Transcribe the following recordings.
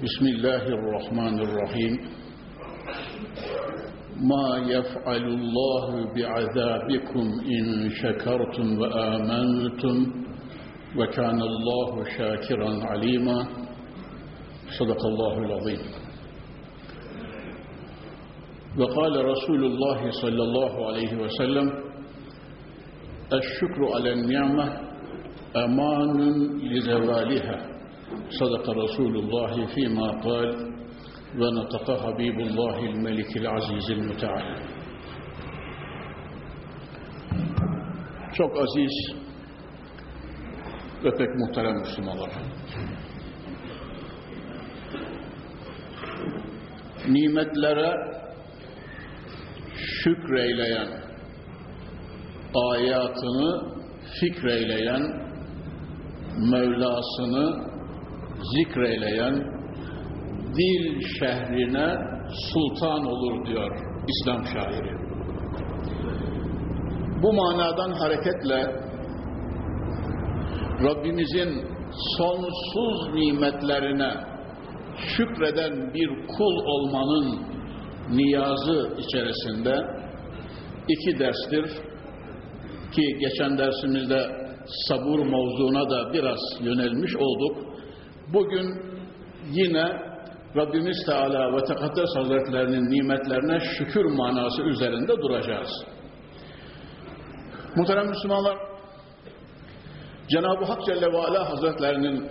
بسم الله الرحمن الرحيم. ما يفعل الله بعذابكم إن شكرتم وآمنتم وكان الله شاكرا عليما. صدق الله العظيم. وقال رسول الله صلى الله عليه وسلم الشكر على النعمة أمان لزوالها. صدق رسول الله فيما قال ونطق حبيب الله الملك العزيز المتعال Çok aziz ve pek muhterem Müslümanlar. Nimetlere şükreyleyen, ayatını fikreyleyen, Mevlasını zikreyleyen dil şehrine sultan olur diyor İslam şairi. Bu manadan hareketle Rabbimizin sonsuz nimetlerine şükreden bir kul olmanın niyazı içerisinde iki derstir ki geçen dersimizde sabur mevzuna da biraz yönelmiş olduk. Bugün yine Rabbimiz Teala ve Tekaddes Hazretlerinin nimetlerine şükür manası üzerinde duracağız. Muhterem Müslümanlar, Cenab-ı Hak Celle ve Ala Hazretlerinin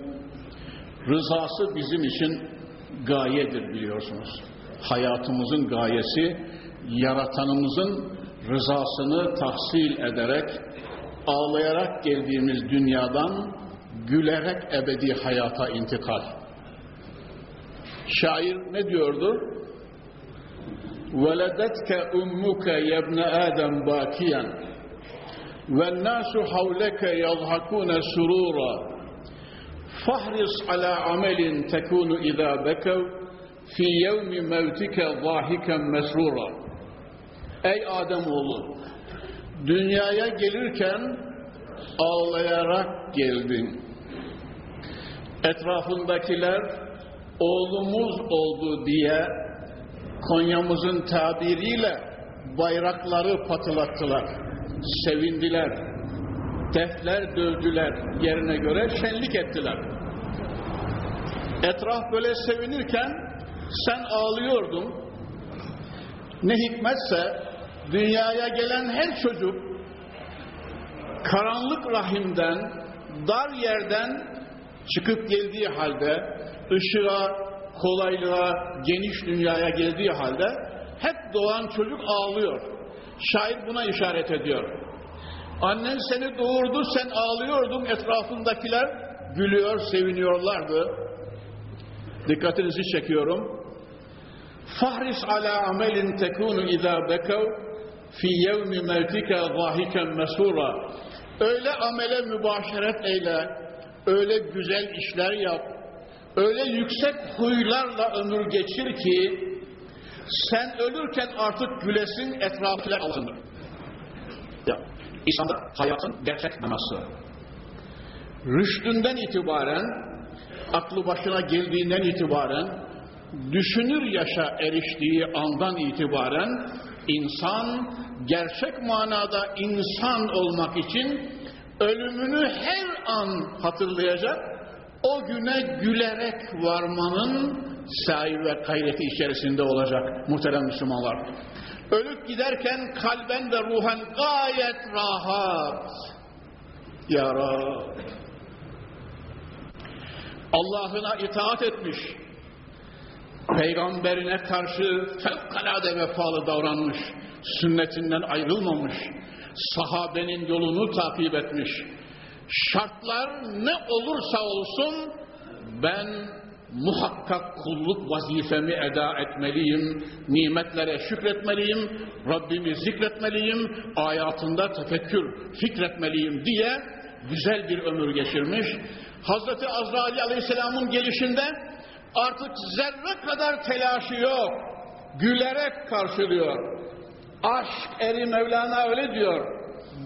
rızası bizim için gayedir biliyorsunuz. Hayatımızın gayesi, yaratanımızın rızasını tahsil ederek, ağlayarak geldiğimiz dünyadan gülerek ebedi hayata intikal. Şair ne diyordu? وَلَدَتْكَ أُمُّكَ يَبْنَ آدَمْ بَاكِيًا وَالنَّاسُ حَوْلَكَ يَضْحَكُونَ سُرُورًا فَحْرِصْ عَلَى عَمَلٍ تَكُونُ إِذَا بَكَوْا فِي يَوْمِ مَوْتِكَ ضَاحِكًا مَسْرُورًا Ey Ademoğlu! Dünyaya gelirken ağlayarak geldin. Etrafındakiler oğlumuz oldu diye Konya'mızın tabiriyle bayrakları patılattılar. Sevindiler. Defler dövdüler. Yerine göre şenlik ettiler. Etraf böyle sevinirken sen ağlıyordun. Ne hikmetse dünyaya gelen her çocuk karanlık rahimden, dar yerden çıkıp geldiği halde, ışığa, kolaylığa, geniş dünyaya geldiği halde hep doğan çocuk ağlıyor. Şair buna işaret ediyor. Annen seni doğurdu, sen ağlıyordun, etrafındakiler gülüyor, seviniyorlardı. Dikkatinizi çekiyorum. Fahris ala amelin tekunu izâ bekav fi yevmi mevtike zâhiken mesûrâ. Öyle amele mübaşeret eyle, öyle güzel işler yap, öyle yüksek huylarla ömür geçir ki sen ölürken artık gülesin etrafıyla alınır. Ya, İslam'da hayatın gerçek manası. Rüştünden itibaren, aklı başına geldiğinden itibaren, düşünür yaşa eriştiği andan itibaren insan gerçek manada insan olmak için ölümünü her an hatırlayacak, o güne gülerek varmanın sahi ve gayreti içerisinde olacak muhterem Müslümanlar. Ölüp giderken kalben ve ruhen gayet rahat. Ya Rab. Allah'ına itaat etmiş, peygamberine karşı fevkalade vefalı davranmış, sünnetinden ayrılmamış, sahabenin yolunu takip etmiş. Şartlar ne olursa olsun ben muhakkak kulluk vazifemi eda etmeliyim, nimetlere şükretmeliyim, Rabbimi zikretmeliyim, hayatında tefekkür, fikretmeliyim diye güzel bir ömür geçirmiş. Hazreti Azrail Aleyhisselam'ın gelişinde artık zerre kadar telaşı yok. Gülerek karşılıyor. Aşk eri Mevlana öyle diyor.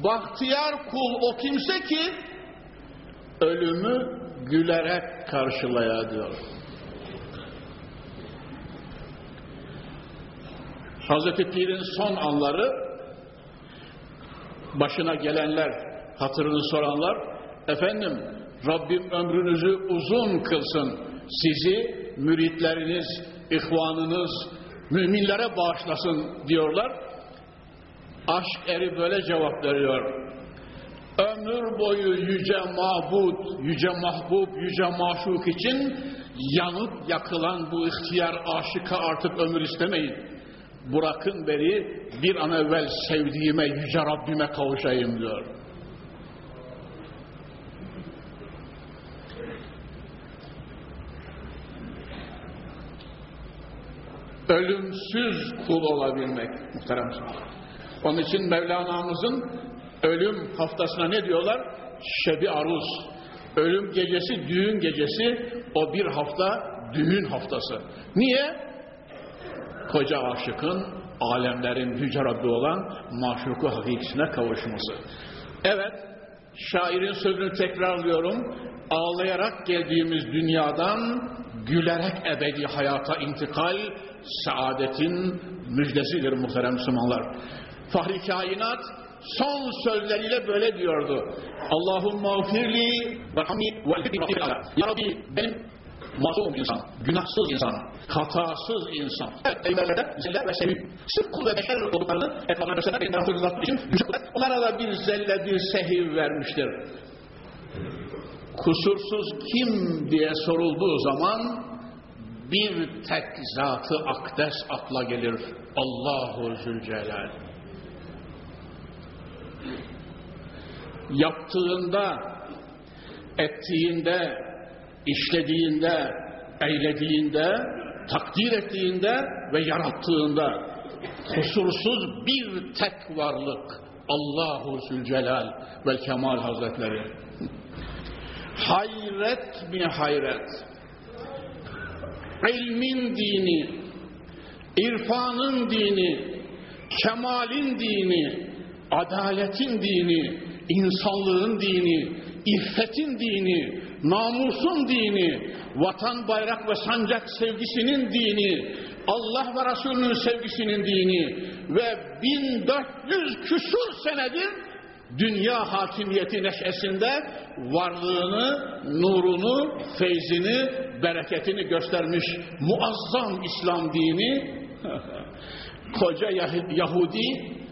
Bahtiyar kul o kimse ki ölümü gülerek karşılaya diyor. Hazreti Pir'in son anları başına gelenler, hatırını soranlar, efendim Rabbim ömrünüzü uzun kılsın, sizi müritleriniz, ihvanınız, müminlere bağışlasın diyorlar. Aşk eri böyle cevap veriyor. Ömür boyu yüce mabud, yüce mahbub, yüce maşuk için yanıp yakılan bu ihtiyar aşıka artık ömür istemeyin. Bırakın beni bir an evvel sevdiğime, yüce Rabbime kavuşayım diyor. Ölümsüz kul olabilmek muhterem Onun için Mevlana'mızın ölüm haftasına ne diyorlar? Şebi aruz. Ölüm gecesi, düğün gecesi, o bir hafta düğün haftası. Niye? Koca aşıkın alemlerin yüce Rabbi olan maşruku hakikisine kavuşması. Evet, şairin sözünü tekrarlıyorum. Ağlayarak geldiğimiz dünyadan gülerek ebedi hayata intikal saadetin müjdesidir muhterem Müslümanlar. Fahri kainat son sözleriyle böyle diyordu. Allahumma ufirli ve hamni ve Ya Rabbi benim masum insan, günahsız insan, hatasız insan. Evet, peygamberlerde zelle ve sevim. Sırf kul ve beşer olduklarını etrafına göstermek benim hatırlatmak için güçlü kuvvet. Onlara da bir zelle, bir sehiv vermiştir. Kusursuz kim diye sorulduğu zaman bir tek zatı akdes akla gelir. Allahu Zülcelal. Yaptığında, ettiğinde, işlediğinde, eylediğinde, takdir ettiğinde ve yarattığında kusursuz bir tek varlık Allahu Zülcelal ve Kemal Hazretleri. Hayret mi hayret? ilmin dini, irfanın dini, kemalin dini, adaletin dini, insanlığın dini, iffetin dini, namusun dini, vatan, bayrak ve sancak sevgisinin dini, Allah ve Resulünün sevgisinin dini ve 1400 küsur senedir dünya hakimiyeti neşesinde varlığını, nurunu, feyzini, bereketini göstermiş muazzam İslam dini. Koca Yahudi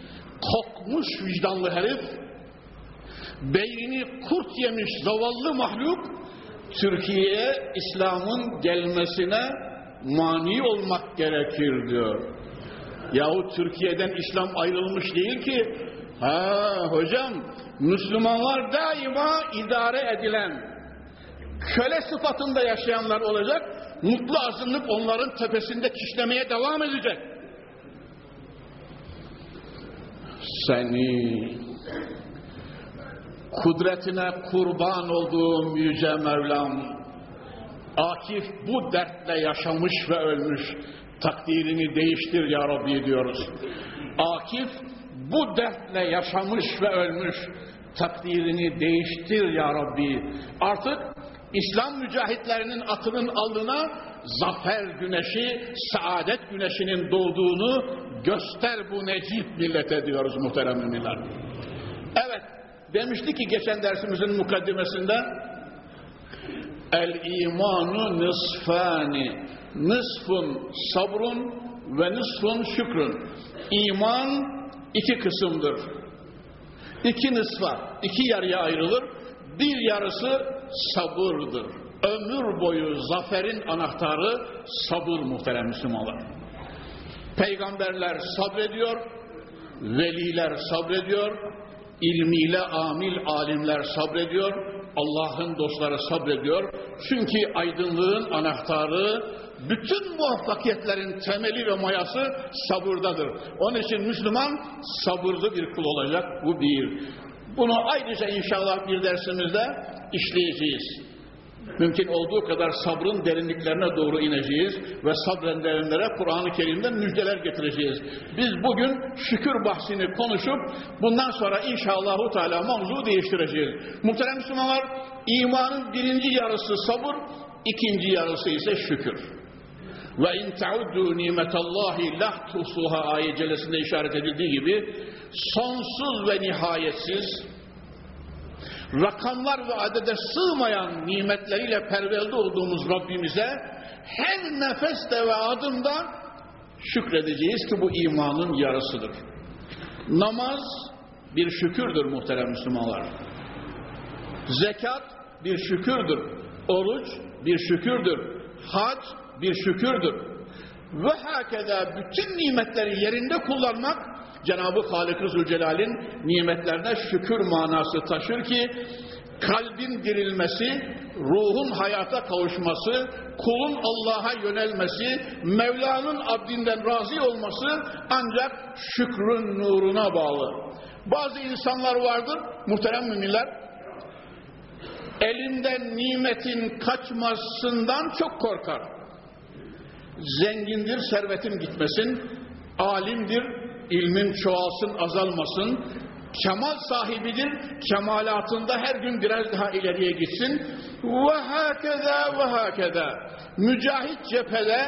kokmuş vicdanlı herif beynini kurt yemiş zavallı mahluk Türkiye'ye İslam'ın gelmesine mani olmak gerekir diyor. Yahu Türkiye'den İslam ayrılmış değil ki Ha hocam Müslümanlar daima idare edilen köle sıfatında yaşayanlar olacak. Mutlu azınlık onların tepesinde kişlemeye devam edecek. Seni kudretine kurban olduğum yüce Mevlam Akif bu dertle yaşamış ve ölmüş takdirini değiştir ya Rabbi diyoruz. Akif bu dertle yaşamış ve ölmüş takdirini değiştir ya Rabbi. Artık İslam mücahitlerinin atının alnına zafer güneşi, saadet güneşinin doğduğunu göster bu necip millete diyoruz muhterem müminler. Evet, demişti ki geçen dersimizin mukaddimesinde El imanu nisfani nisfun sabrun ve nisfun şükrün. İman iki kısımdır. İki nısfa, iki yarıya ayrılır. Bir yarısı sabırdır. Ömür boyu zaferin anahtarı sabır muhterem Müslümanlar. Peygamberler sabrediyor, veliler sabrediyor, ilmiyle amil alimler sabrediyor, Allah'ın dostları sabrediyor. Çünkü aydınlığın anahtarı, bütün muvaffakiyetlerin temeli ve mayası sabırdadır. Onun için Müslüman sabırlı bir kul olacak. Bu bir. Bunu ayrıca inşallah bir dersimizde işleyeceğiz. Mümkün olduğu kadar sabrın derinliklerine doğru ineceğiz ve sabredenlere Kur'an-ı Kerim'den müjdeler getireceğiz. Biz bugün şükür bahsini konuşup bundan sonra inşallahu teala mavzu değiştireceğiz. Muhterem Müslümanlar, imanın birinci yarısı sabır, ikinci yarısı ise şükür. Ve in tauddu nimetallahi la tusuha ayet cellesinde işaret edildiği gibi sonsuz ve nihayetsiz rakamlar ve adede sığmayan nimetleriyle pervelde olduğumuz Rabbimize her nefeste ve adımda şükredeceğiz ki bu imanın yarısıdır. Namaz bir şükürdür muhterem Müslümanlar. Zekat bir şükürdür. Oruç bir şükürdür. Hac bir şükürdür. Ve hakeza bütün nimetleri yerinde kullanmak Cenab-ı Halik-ı Zülcelal'in nimetlerine şükür manası taşır ki kalbin dirilmesi, ruhun hayata kavuşması, kulun Allah'a yönelmesi, Mevla'nın abdinden razı olması ancak şükrün nuruna bağlı. Bazı insanlar vardır, muhterem müminler, elinden nimetin kaçmasından çok korkar. Zengindir, servetim gitmesin, alimdir, ilmin çoğalsın, azalmasın, kemal sahibidir, kemalatında her gün biraz daha ileriye gitsin. Ve hakeza ve hakeza. Mücahit cephede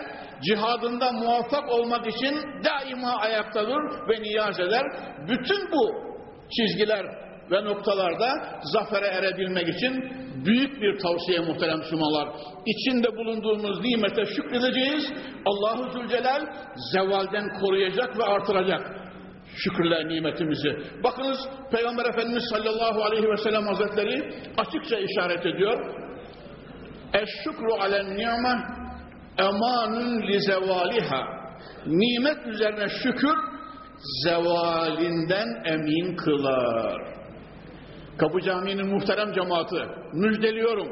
cihadında muvaffak olmak için daima ayaktadır ve niyaz eder. Bütün bu çizgiler ve noktalarda zafere erebilmek için büyük bir tavsiye muhterem Müslümanlar. İçinde bulunduğumuz nimete şükredeceğiz. Allahu Zülcelal zevalden koruyacak ve artıracak şükürler nimetimizi. Bakınız Peygamber Efendimiz sallallahu aleyhi ve sellem hazretleri açıkça işaret ediyor. Eşşükru alen ni'me emanun li zevaliha. Nimet üzerine şükür zevalinden emin kılar. Kapı Camii'nin muhterem cemaati müjdeliyorum.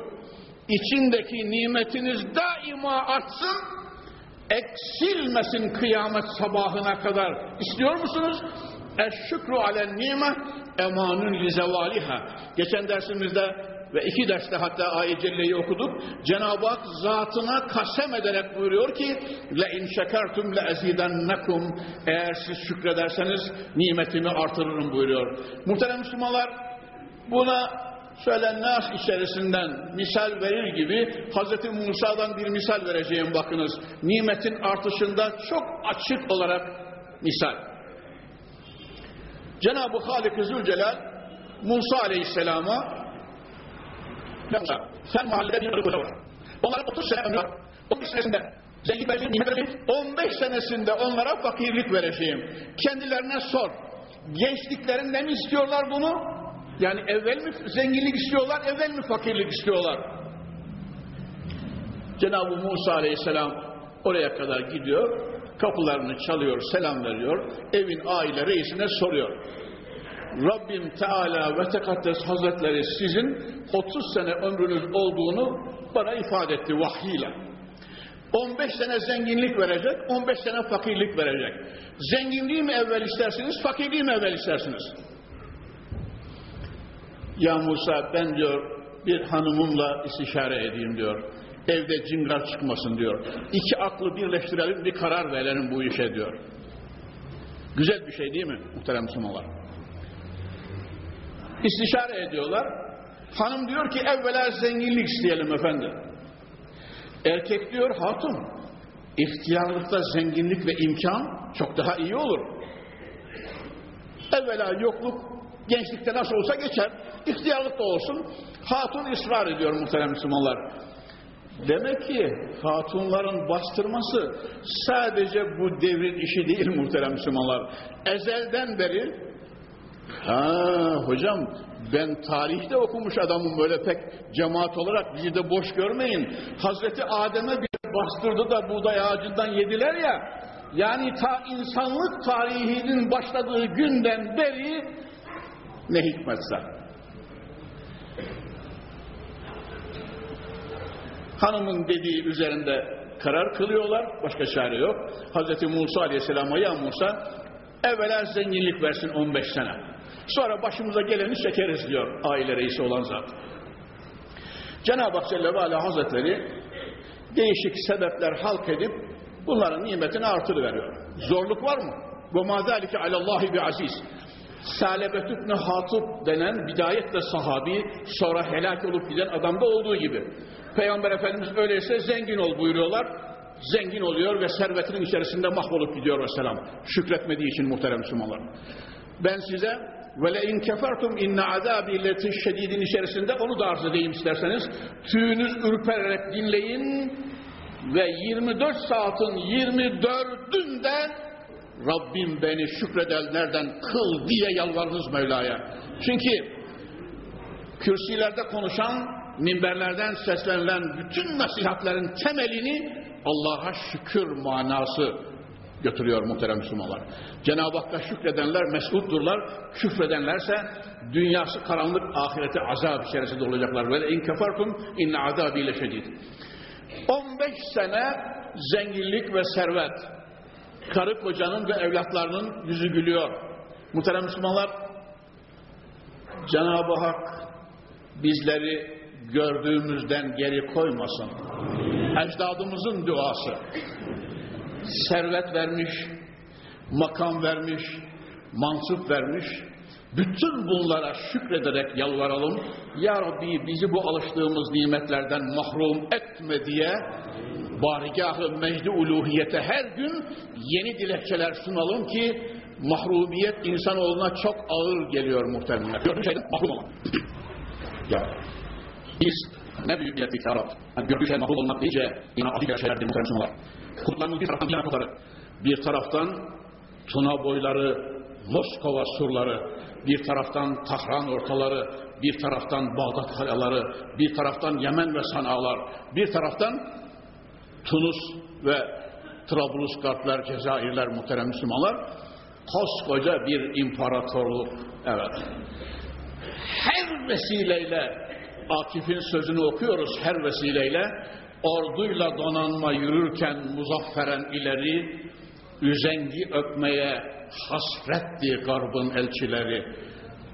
İçindeki nimetiniz daima artsın, eksilmesin kıyamet sabahına kadar. İstiyor musunuz? Eşşükru alen nime emanun li zevaliha. Geçen dersimizde ve iki derste hatta ayet celleyi okuduk. Cenab-ı Hak zatına kasem ederek buyuruyor ki le in şekertum le ezidennekum eğer siz şükrederseniz nimetimi artırırım buyuruyor. Muhterem Müslümanlar buna şöyle nas içerisinden misal verir gibi Hz. Musa'dan bir misal vereceğim bakınız. Nimetin artışında çok açık olarak misal. Cenab-ı Halik-i Zülcelal Musa Aleyhisselam'a sen mahallede bir ırkı var. Onlara 30 sene ömrü var. 30 senesinde zengin vereceğim, nimet vereceğim. 15 senesinde onlara fakirlik vereceğim. Kendilerine sor. Gençliklerinden istiyorlar bunu? Yani evvel mi zenginlik istiyorlar, evvel mi fakirlik istiyorlar? Cenab-ı Musa Aleyhisselam oraya kadar gidiyor, kapılarını çalıyor, selam veriyor, evin aile reisine soruyor. Rabbim Teala ve Tekaddes Hazretleri sizin 30 sene ömrünüz olduğunu bana ifade etti vahyiyle. 15 sene zenginlik verecek, 15 sene fakirlik verecek. Zenginliği mi evvel istersiniz, fakirliği mi evvel istersiniz? Ya Musa ben diyor bir hanımımla istişare edeyim diyor. Evde cingar çıkmasın diyor. İki aklı birleştirelim bir karar verelim bu işe diyor. Güzel bir şey değil mi muhterem Müslümanlar? İstişare ediyorlar. Hanım diyor ki evvela zenginlik isteyelim efendi. Erkek diyor hatun. İhtiyarlıkta zenginlik ve imkan çok daha iyi olur. Evvela yokluk gençlikte nasıl olsa geçer. İhtiyarlıkta olsun. Hatun ısrar ediyor muhterem Müslümanlar. Demek ki hatunların bastırması sadece bu devrin işi değil muhterem Müslümanlar. Ezelden beri ha hocam ben tarihte okumuş adamım böyle pek cemaat olarak bizi de boş görmeyin. Hazreti Adem'e bir bastırdı da buğday ağacından yediler ya. Yani ta insanlık tarihinin başladığı günden beri ne hikmetse. Hanımın dediği üzerinde karar kılıyorlar. Başka çare yok. Hz. Musa Aleyhisselam'a ya Musa evvela zenginlik versin 15 sene. Sonra başımıza geleni çekeriz diyor aile reisi olan zat. Cenab-ı Hak Celle ve Hazretleri değişik sebepler halk edip bunların nimetini artırıveriyor. Zorluk var mı? Ve mazalike alallahi bi aziz. Salebet İbni Hatip denen bidayetle sahabi sonra helak olup giden adamda olduğu gibi. Peygamber Efendimiz öyleyse zengin ol buyuruyorlar. Zengin oluyor ve servetinin içerisinde mahvolup gidiyor vesselam. Şükretmediği için muhterem Müslümanlar. Ben size in kefertum inne azabi leti şedidin içerisinde onu da arz edeyim isterseniz. Tüyünüz ürpererek dinleyin ve 24 saatin 24'ünde Rabbim beni şükredenlerden kıl diye yalvarınız Mevla'ya. Çünkü kürsilerde konuşan, minberlerden seslenilen bütün nasihatlerin temelini Allah'a şükür manası götürüyor muhterem Müslümanlar. Cenab-ı Hakk'a şükredenler mesutdurlar, küfredenlerse dünyası karanlık, ahireti azap içerisinde olacaklar. Ve in kefertum inne azabiyle şedid. 15 sene zenginlik ve servet, karı kocanın ve evlatlarının yüzü gülüyor. Muhterem Müslümanlar, Cenab-ı Hak bizleri gördüğümüzden geri koymasın. Ecdadımızın duası. Servet vermiş, makam vermiş, mansup vermiş. Bütün bunlara şükrederek yalvaralım. Ya Rabbi bizi bu alıştığımız nimetlerden mahrum etme diye barigahı mecdi uluhiyete her gün yeni dilekçeler sunalım ki mahrumiyet insanoğluna çok ağır geliyor muhtemelen. Gördüğü şeyden mahrum olmak. ya biz ne büyük bir ettik ya Rab. Yani gördüğü şey mahrum olmak deyince yine adil şeylerdir muhtemelen sunular. Kurtlarımız bir taraftan bir taraftan Tuna boyları, Moskova surları, bir taraftan Tahran ortaları, bir taraftan Bağdat kaleleri, bir taraftan Yemen ve Sanalar, bir taraftan Tunus ve Trablusgarplar, Cezayirler, muhterem Müslümanlar, koskoca bir imparatorluk. Evet. Her vesileyle Akif'in sözünü okuyoruz her vesileyle. Orduyla donanma yürürken muzafferen ileri, üzengi öpmeye hasretti garbın elçileri.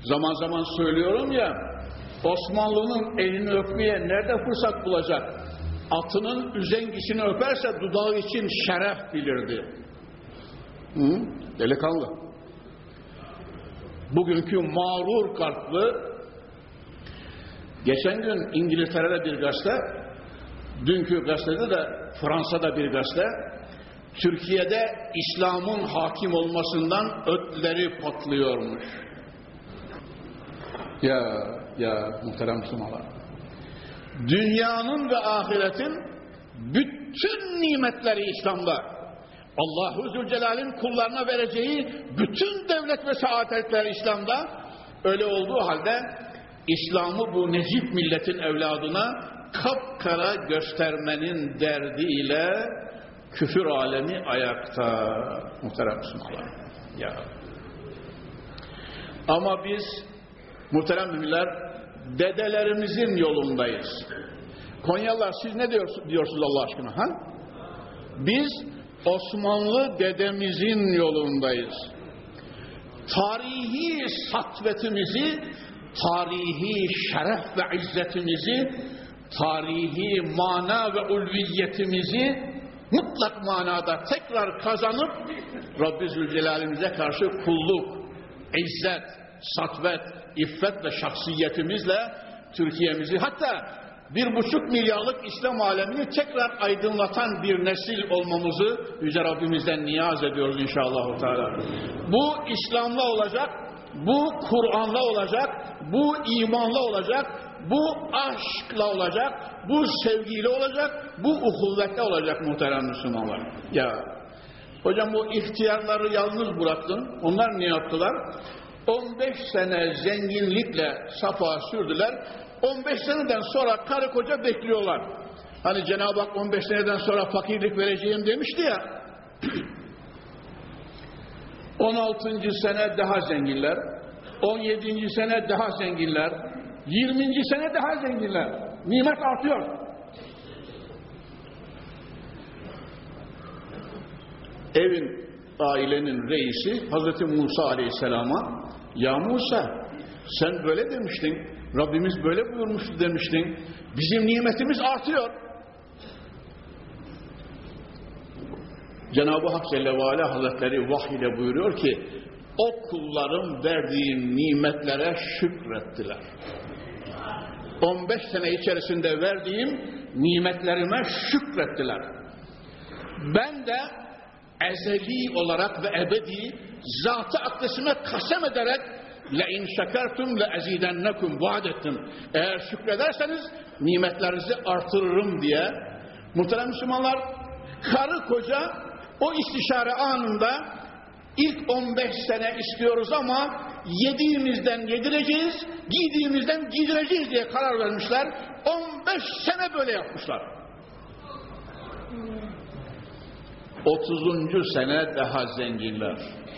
Zaman zaman söylüyorum ya, Osmanlı'nın elini öpmeye nerede fırsat bulacak? Atının üzengisini öperse dudağı için şeref bilirdi. Hı? Delikanlı. Bugünkü mağrur kalpli geçen gün İngiltere'de bir gazete dünkü gazetede de Fransa'da bir gazete Türkiye'de İslam'ın hakim olmasından ötleri patlıyormuş. Ya ya muhterem Müslümanlar. Dünyanın ve ahiretin bütün nimetleri İslam'da. Allahu Zülcelal'in kullarına vereceği bütün devlet ve saadetler İslam'da. Öyle olduğu halde İslam'ı bu necip milletin evladına kapkara göstermenin derdiyle küfür alemi ayakta muhterem Müslümanlar. Ya. Ama biz muhterem müminler dedelerimizin yolundayız. Konyalılar siz ne diyorsunuz Allah aşkına? Ha? Biz Osmanlı dedemizin yolundayız. Tarihi satvetimizi, tarihi şeref ve izzetimizi, tarihi mana ve ulviyetimizi mutlak manada tekrar kazanıp Rabbi Zülcelal'imize karşı kulluk, izzet, satvet, iffet ve şahsiyetimizle Türkiye'mizi hatta bir buçuk milyarlık İslam alemini tekrar aydınlatan bir nesil olmamızı Yüce Rabbimizden niyaz ediyoruz inşallah. Bu İslam'la olacak, bu Kur'an'la olacak, bu imanla olacak, bu aşkla olacak, bu sevgiyle olacak, bu uhuvvetle olacak muhterem Müslümanlar. Ya hocam bu ihtiyarları yalnız bıraktın. Onlar ne yaptılar? 15 sene zenginlikle safa sürdüler. 15 seneden sonra karı koca bekliyorlar. Hani Cenab-ı Hak 15 seneden sonra fakirlik vereceğim demişti ya. 16. sene daha zenginler. 17. sene daha zenginler. 20. sene daha zenginler. Nimet artıyor. 'Evin ailenin reisi Hazreti Musa Aleyhisselam'a ya Musa sen böyle demiştin Rabbimiz böyle buyurmuştu demiştin bizim nimetimiz artıyor Cenab-ı Hak Celle Hazretleri vahiy ile buyuruyor ki o kulların verdiği nimetlere şükrettiler 15 sene içerisinde verdiğim nimetlerime şükrettiler. Ben de ezeli olarak ve ebedi zatı akdesime kasem ederek şekertum le ezidennekum vaat ettim. Eğer şükrederseniz nimetlerinizi artırırım diye muhterem Müslümanlar karı koca o istişare anında ilk 15 sene istiyoruz ama yediğimizden yedireceğiz, giydiğimizden giydireceğiz diye karar vermişler. 15 sene böyle yapmışlar. 30. sene daha zenginler.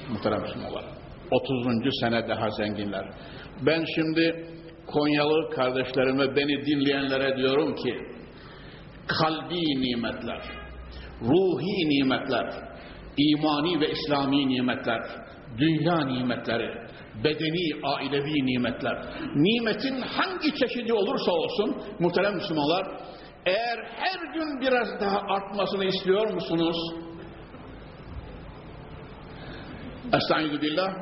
Muhterem Müslümanlar. 30. sene daha zenginler. Ben şimdi Konyalı kardeşlerime, beni dinleyenlere diyorum ki, kalbi nimetler, ruhi nimetler, imani ve İslami nimetler, dünya nimetleri, bedeni, ailevi nimetler, nimetin hangi çeşidi olursa olsun muhterem Müslümanlar, eğer her gün biraz daha artmasını istiyor musunuz? Estaizu billah.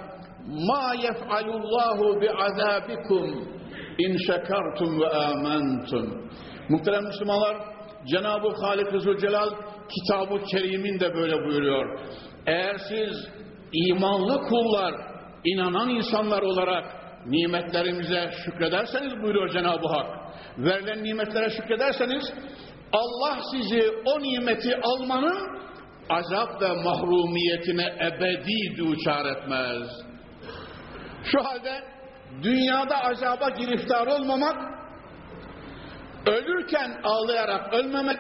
Ma yef'alullahu bi'azabikum in şekertum ve amentum. Muhterem Müslümanlar, Cenab-ı Halik Zülcelal kitabı keriminde böyle buyuruyor. Eğer siz imanlı kullar, inanan insanlar olarak nimetlerimize şükrederseniz buyuruyor Cenab-ı Hak. Verilen nimetlere şükrederseniz Allah sizi o nimeti almanın azap ve mahrumiyetine ebedi duçar etmez. Şu halde dünyada azaba giriftar olmamak, ölürken ağlayarak ölmemek,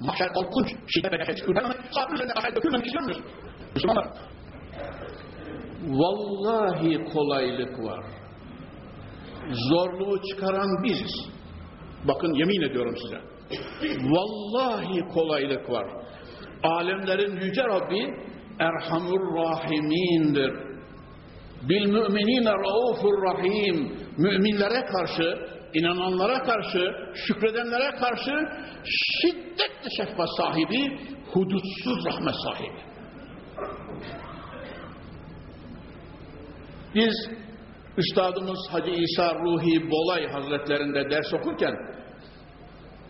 mahşer korkunç şiddet ve kürmemek, sabrı üzerine ahet dökülmemek istemiyoruz. Müslümanlar, vallahi kolaylık var. Zorluğu çıkaran biziz. Bakın yemin ediyorum size. Vallahi kolaylık var. Alemlerin yüce Rabbi Erhamur Rahimindir. Bil müminine raufur rahim. Müminlere karşı, inananlara karşı, şükredenlere karşı şiddetli şefkat sahibi, hudutsuz rahmet sahibi. Biz Üstadımız Hacı İsa Ruhi Bolay Hazretlerinde ders okurken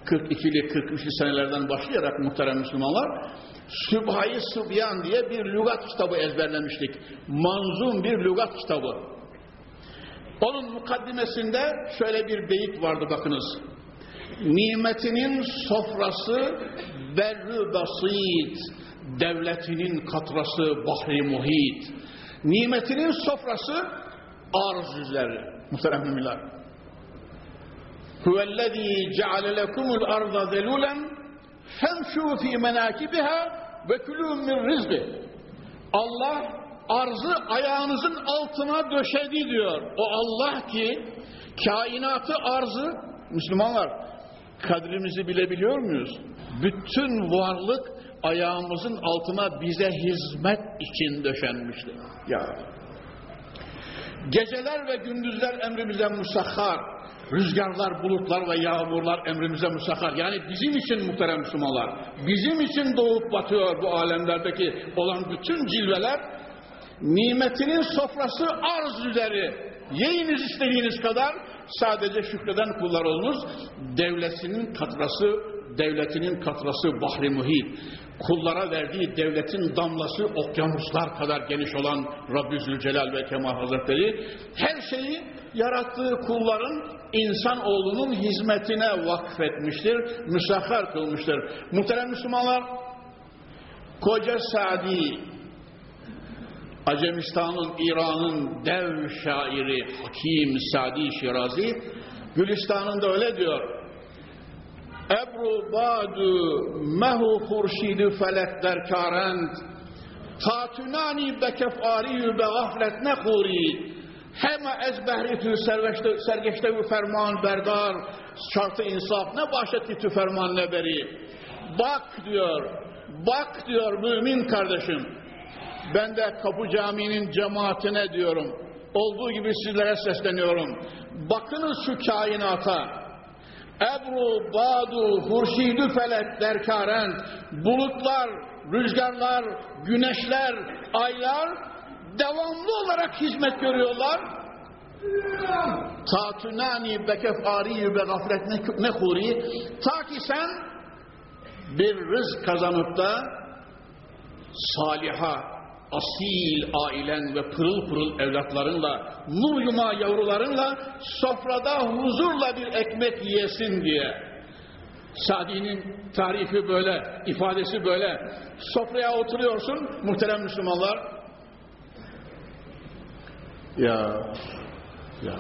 42'li 43'lü senelerden başlayarak muhterem Müslümanlar Sübhayı Sıbyan diye bir lügat kitabı ezberlemiştik. Manzum bir lügat kitabı. Onun mukaddimesinde şöyle bir beyit vardı bakınız. Nimetinin sofrası berrü basit, devletinin katrası bahri muhit. Nimetinin sofrası arz üzeri. Muhterem müminler. Huvellezî ceale lekumul arda zelûlen femşû fî menâkibiha ve külû min rizqi. Allah arzı ayağınızın altına döşedi diyor. O Allah ki kainatı arzı Müslümanlar kadrimizi bilebiliyor muyuz? Bütün varlık ayağımızın altına bize hizmet için döşenmiştir. Ya Geceler ve gündüzler emrimize musahhar. Rüzgarlar, bulutlar ve yağmurlar emrimize musahhar. Yani bizim için muhterem Müslümanlar. Bizim için doğup batıyor bu alemlerdeki olan bütün cilveler. Nimetinin sofrası arz üzeri. Yiyiniz istediğiniz kadar sadece şükreden kullar olunuz. Devletinin katrası, devletinin katrası bahri muhit kullara verdiği devletin damlası okyanuslar kadar geniş olan Rabbi Zülcelal ve Kemal Hazretleri her şeyi yarattığı kulların insan oğlunun hizmetine vakfetmiştir, müsahhar kılmıştır. Muhterem Müslümanlar, koca Sadi, Acemistan'ın, İran'ın dev şairi Hakim Sadi Şirazi, Gülistan'ın da öyle diyor. Ebru badu mehu hurşidi felek derkarend Tatunani be kefariyu be gaflet nekuri Heme ez behri sergeçte u ferman berdar Şartı insaf ne başet ki tü ferman ne beri Bak diyor Bak diyor mümin kardeşim. Ben de Kapı Camii'nin cemaatine diyorum. Olduğu gibi sizlere sesleniyorum. Bakınız şu kainata. Ebru, Badu, Hurşidü Felek derkaren, bulutlar, rüzgarlar, güneşler, aylar devamlı olarak hizmet görüyorlar. Ta tünani bekef ariyi be gaflet nehuri ta ki sen bir rızk kazanıp da saliha, asil ailen ve pırıl pırıl evlatlarınla, nur yuma yavrularınla sofrada huzurla bir ekmek yiyesin diye. Sadi'nin tarifi böyle, ifadesi böyle. Sofraya oturuyorsun muhterem Müslümanlar. Ya, ya.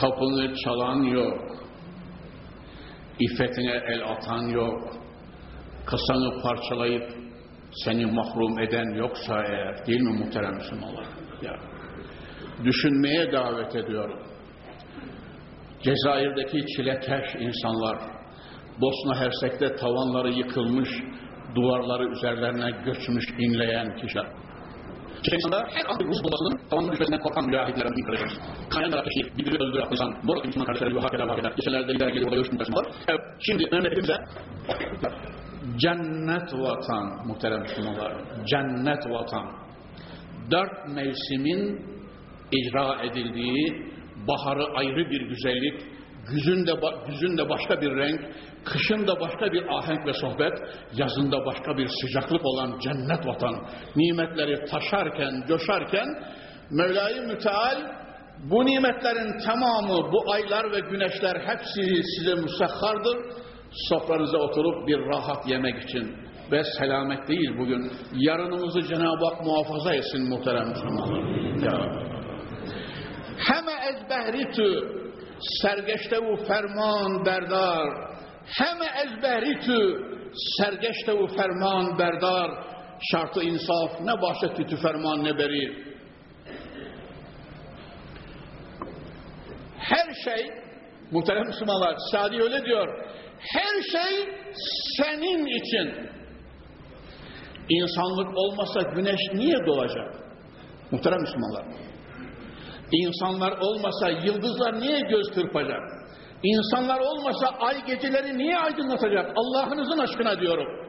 Kapını çalan yok. İffetine el atan yok. Kasanı parçalayıp seni mahrum eden yoksa eğer değil mi muhterem Müslümanlar? Ya. Düşünmeye davet ediyorum. Cezayir'deki çilekeş insanlar, Bosna Hersek'te tavanları yıkılmış, duvarları üzerlerine göçmüş, inleyen kişiler. Çekimde her an Rus bombasının tavanın düşmesinden korkan mücahitlerin bir kıracağız. Kaynayan ateşi, birbiri öldüren insan, Borat Müslüman kardeşleri ve hakeda vakeda, geçenlerde lider gelip orada görüşmüş var. Evet, şimdi memleketimize cennet vatan muhterem Müslümanlar, cennet vatan. Dört mevsimin icra edildiği, baharı ayrı bir güzellik, güzün de, güzün de başka bir renk, kışın da başka bir ahenk ve sohbet, yazında başka bir sıcaklık olan cennet vatan, nimetleri taşarken, coşarken, Mevla-i Müteal bu nimetlerin tamamı, bu aylar ve güneşler hepsi size musahhardır. Sofranıza oturup bir rahat yemek için ve selamet değil bugün. Yarınımızı Cenab-ı Hak muhafaza etsin muhterem Müslümanlar. Heme ezbehritü sergeçtevu ferman berdar. Heme ezbehritü sergeçtevu ferman berdar. Şartı insaf ne bahşetti tü ferman ne beri. Her şey muhterem Müslümanlar Sadi öyle diyor. Her şey senin için. İnsanlık olmasa güneş niye doğacak? Muhterem Müslümanlar. İnsanlar olmasa yıldızlar niye göz kırpacak? İnsanlar olmasa ay geceleri niye aydınlatacak? Allah'ınızın aşkına diyorum.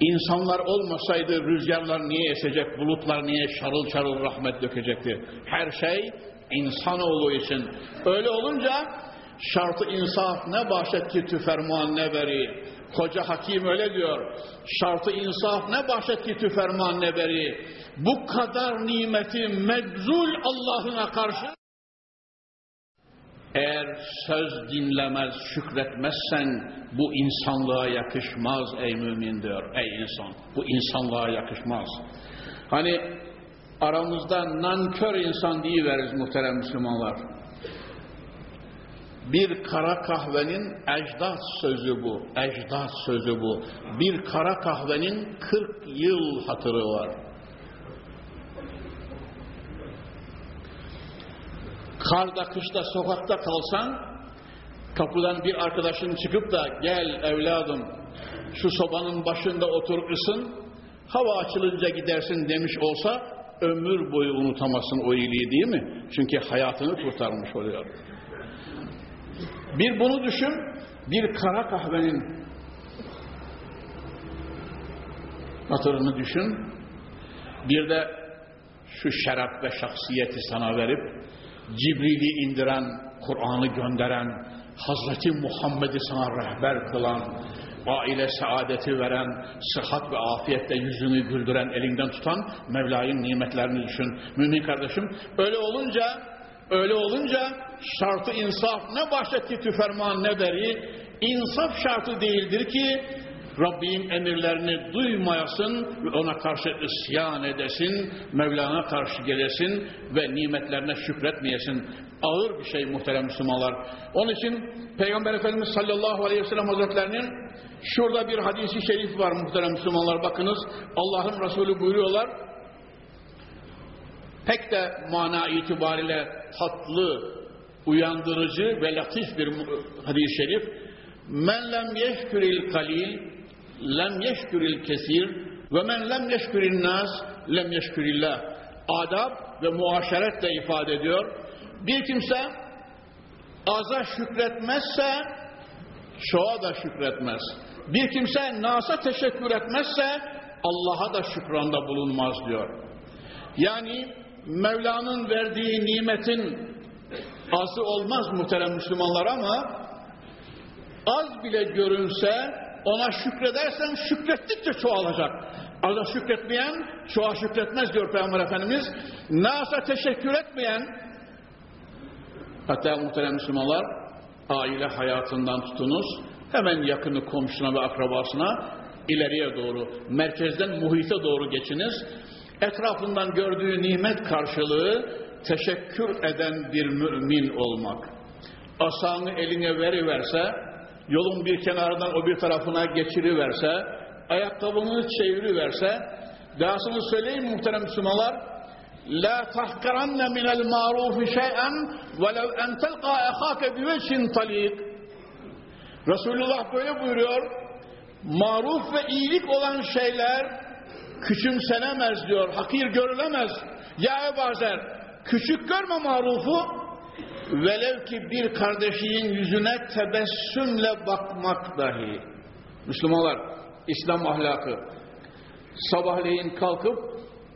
İnsanlar olmasaydı rüzgarlar niye esecek, bulutlar niye şarıl şarıl rahmet dökecekti? Her şey insanoğlu için. Öyle olunca şartı insaf ne bahşet ki tüferman ne veri. Koca hakim öyle diyor. Şartı insaf ne bahşet ki tüferman ne veri. Bu kadar nimeti mebzul Allah'ına karşı eğer söz dinlemez, şükretmezsen bu insanlığa yakışmaz ey mümin diyor. Ey insan, bu insanlığa yakışmaz. Hani aramızda nankör insan veririz muhterem Müslümanlar. Bir kara kahvenin ecdat sözü bu. Ecdat sözü bu. Bir kara kahvenin 40 yıl hatırı var. Karda, kışta, sokakta kalsan kapıdan bir arkadaşın çıkıp da gel evladım şu sobanın başında otur ısın hava açılınca gidersin demiş olsa ömür boyu unutamazsın o iyiliği değil mi? Çünkü hayatını kurtarmış oluyor. Bir bunu düşün, bir kara kahvenin hatırını düşün, bir de şu şeref ve şahsiyeti sana verip Cibril'i indiren, Kur'an'ı gönderen, Hazreti Muhammed'i sana rehber kılan, aile saadeti veren, sıhhat ve afiyetle yüzünü güldüren, elinden tutan Mevla'nın nimetlerini düşün. Mümin kardeşim, öyle olunca, öyle olunca şartı insaf ne bahşetti tüferman ne beri, insaf şartı değildir ki Rabbim emirlerini duymayasın ve ona karşı isyan edesin, Mevlana karşı gelesin ve nimetlerine şükretmeyesin. Ağır bir şey muhterem Müslümanlar. Onun için Peygamber Efendimiz sallallahu aleyhi ve sellem hazretlerinin şurada bir hadisi şerif var muhterem Müslümanlar. Bakınız Allah'ın Resulü buyuruyorlar. Pek de mana itibariyle tatlı, uyandırıcı ve latif bir hadis-i şerif. Men lem yeşküril kalil, lem yeşküril kesir ve men lem yeşküril nas, lem yeşkürillah. Adab ve muaşeretle ifade ediyor. Bir kimse aza şükretmezse çoğa da şükretmez. Bir kimse nasa teşekkür etmezse Allah'a da şükranda bulunmaz diyor. Yani Mevla'nın verdiği nimetin azı olmaz muhterem Müslümanlar ama az bile görünse ona şükredersen şükrettikçe çoğalacak. Aza şükretmeyen çoğa şükretmez diyor Peygamber Efendimiz. Nasa teşekkür etmeyen hatta muhterem Müslümanlar aile hayatından tutunuz hemen yakını komşuna ve akrabasına ileriye doğru merkezden muhite doğru geçiniz. Etrafından gördüğü nimet karşılığı teşekkür eden bir mümin olmak. Asanı eline veriverse, yolun bir kenarından o bir tarafına geçiriverse, ayakkabını çeviriverse, dahasını söyleyeyim muhterem Müslümanlar, La tahkaranne minel marufi şey'en velev en telqa ehake bivechin talik. Resulullah böyle buyuruyor. Maruf ve iyilik olan şeyler küçümsenemez diyor. Hakir görülemez. Ya Ebazer küçük görme marufu velev ki bir kardeşinin yüzüne tebessümle bakmak dahi. Müslümanlar İslam ahlakı sabahleyin kalkıp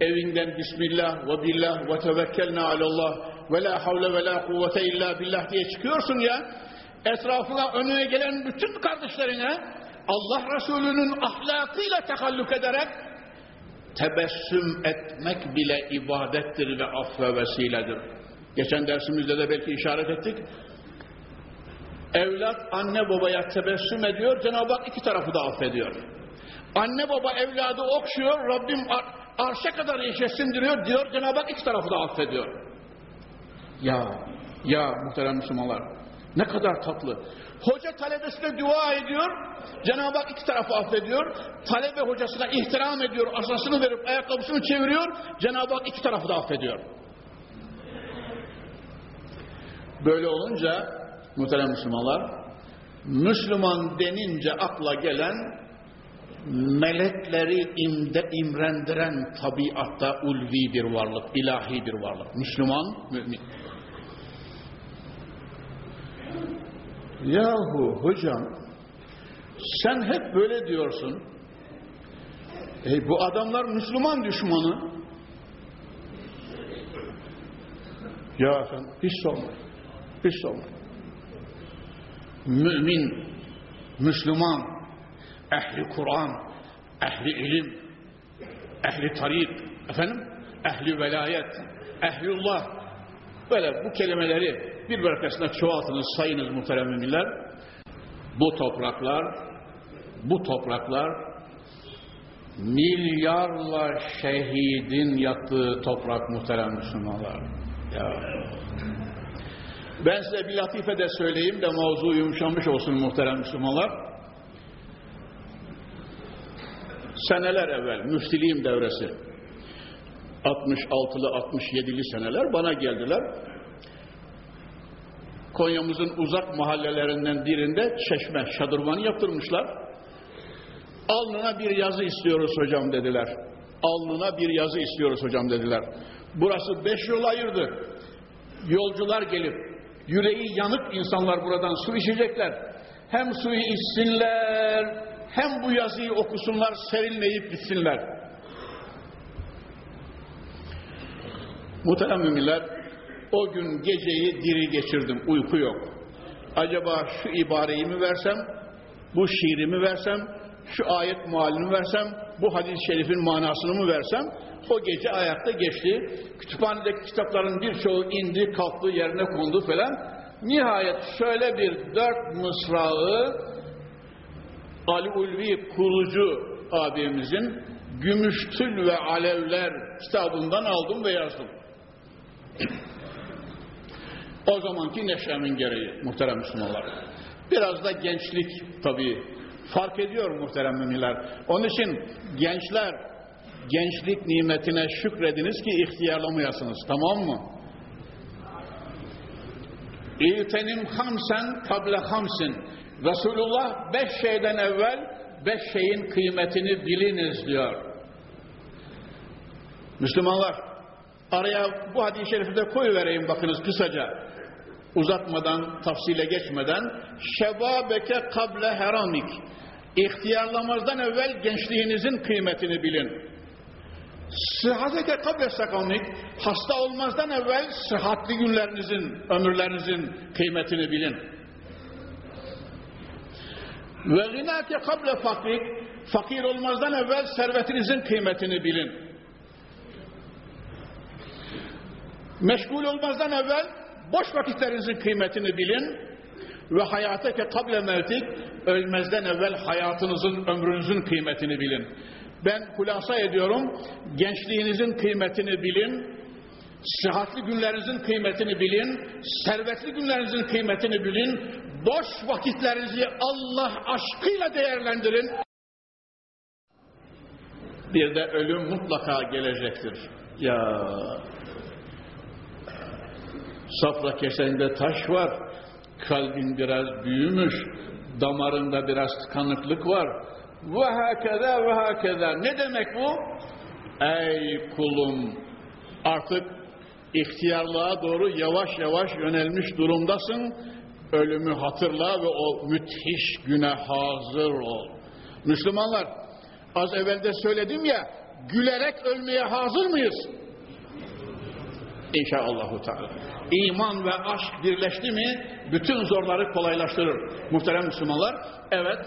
evinden Bismillah ve billah ve tevekkelna alallah ve la havle ve la kuvvete illa billah diye çıkıyorsun ya etrafına önüne gelen bütün kardeşlerine Allah Resulü'nün ahlakıyla tekallük ederek tebessüm etmek bile ibadettir ve af ve vesiledir. Geçen dersimizde de belki işaret ettik. Evlat anne babaya tebessüm ediyor, Cenab-ı Hak iki tarafı da affediyor. Anne baba evladı okşuyor, Rabbim ar arşa kadar yeşesindiriyor diyor, Cenab-ı Hak iki tarafı da affediyor. Ya, ya muhterem Müslümanlar, ne kadar tatlı. Hoca talebesine dua ediyor, Cenab-ı Hak iki tarafı affediyor. Talebe hocasına ihtiram ediyor, asasını verip ayakkabısını çeviriyor, Cenab-ı Hak iki tarafı da affediyor. Böyle olunca muhterem Müslümanlar, Müslüman denince akla gelen melekleri imde, imrendiren tabiatta ulvi bir varlık, ilahi bir varlık. Müslüman, mümin. Yahu hocam sen hep böyle diyorsun. E, bu adamlar Müslüman düşmanı. Ya sen hiç sorma. Hiç sorma. Mümin, Müslüman, ehli Kur'an, ehli ilim, ehli tarik, efendim, ehli velayet, ehlullah. Böyle bu kelimeleri bir arkasına çoğaltınız, sayınız muhterem müminler. Bu topraklar, bu topraklar milyarla şehidin yattığı toprak muhterem Müslümanlar. Ya. Ben size bir latife de söyleyeyim de mavzu yumuşamış olsun muhterem Müslümanlar. Seneler evvel müftiliğim devresi 66'lı 67'li seneler bana geldiler. Konya'mızın uzak mahallelerinden birinde çeşme, şadırvanı yaptırmışlar. Alnına bir yazı istiyoruz hocam dediler. Alnına bir yazı istiyoruz hocam dediler. Burası beş yol ayırdı. Yolcular gelip yüreği yanık insanlar buradan su içecekler. Hem suyu içsinler hem bu yazıyı okusunlar serinleyip gitsinler. Muhterem müminler o gün geceyi diri geçirdim uyku yok. Acaba şu ibareyi mi versem bu şiiri mi versem şu ayet muhalini versem bu hadis-i şerifin manasını mı versem o gece ayakta geçti. Kütüphanedeki kitapların birçoğu indi, kalktı, yerine kondu falan. Nihayet şöyle bir dört mısrağı Ali Ulvi kurucu abimizin Gümüştül ve Alevler kitabından aldım ve yazdım. O zamanki neşemin gereği muhterem Müslümanlar. Biraz da gençlik tabii fark ediyor muhterem müminler. Onun için gençler gençlik nimetine şükrediniz ki ihtiyarlamayasınız. Tamam mı? İtenim hamsen kable hamsin. Resulullah beş şeyden evvel beş şeyin kıymetini biliniz diyor. Müslümanlar araya bu hadis-i şerifi de koyu vereyim bakınız kısaca. Uzatmadan, tafsile geçmeden şebabeke kable heramik İhtiyarlamazdan evvel gençliğinizin kıymetini bilin. Sıhhateke kable sakamik hasta olmazdan evvel sıhhatli günlerinizin, ömürlerinizin kıymetini bilin. Ve ginake kable fakrik fakir olmazdan evvel servetinizin kıymetini bilin. Meşgul olmazdan evvel boş vakitlerinizin kıymetini bilin ve hayateke kable mevtik ölmezden evvel hayatınızın, ömrünüzün kıymetini bilin. Ben kulasa ediyorum, gençliğinizin kıymetini bilin, sıhhatli günlerinizin kıymetini bilin, servetli günlerinizin kıymetini bilin, boş vakitlerinizi Allah aşkıyla değerlendirin. Bir de ölüm mutlaka gelecektir. Ya safra kesende taş var, kalbin biraz büyümüş, damarında biraz tıkanıklık var. Ve hakeza ve hakeza. Ne demek bu? Ey kulum artık ihtiyarlığa doğru yavaş yavaş yönelmiş durumdasın. Ölümü hatırla ve o müthiş güne hazır ol. Müslümanlar az evvel de söyledim ya gülerek ölmeye hazır mıyız? İnşallahü Teala. İman ve aşk birleşti mi bütün zorları kolaylaştırır. Muhterem Müslümanlar, evet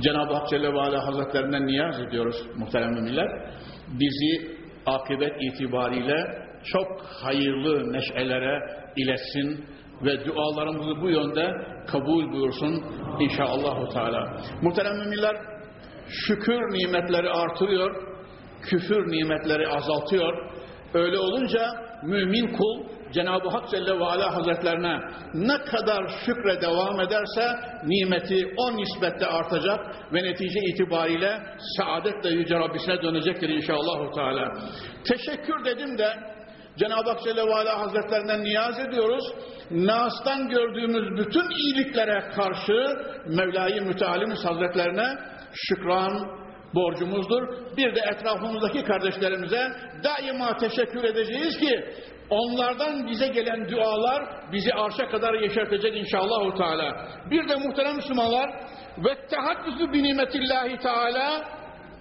Cenab-ı Hak Celle ve Ala Hazretlerinden niyaz ediyoruz muhterem müminler. Bizi akıbet itibariyle çok hayırlı neşelere iletsin ve dualarımızı bu yönde kabul buyursun inşallah Teala. Muhterem müminler şükür nimetleri artırıyor, küfür nimetleri azaltıyor. Öyle olunca mümin kul Cenab-ı Hak Celle ve Ala Hazretlerine ne kadar şükre devam ederse nimeti o nisbette artacak ve netice itibariyle saadetle Yüce Rabbisine dönecektir inşallah. Teala. Teşekkür dedim de Cenab-ı Hak Celle ve Ala Hazretlerinden niyaz ediyoruz. Nas'tan gördüğümüz bütün iyiliklere karşı Mevla-i Mütealimiz Hazretlerine şükran, borcumuzdur. Bir de etrafımızdaki kardeşlerimize daima teşekkür edeceğiz ki onlardan bize gelen dualar bizi arşa kadar yeşertecek inşallah. Teala. Bir de muhterem Müslümanlar ve tehaddüsü bi nimetillahi Teala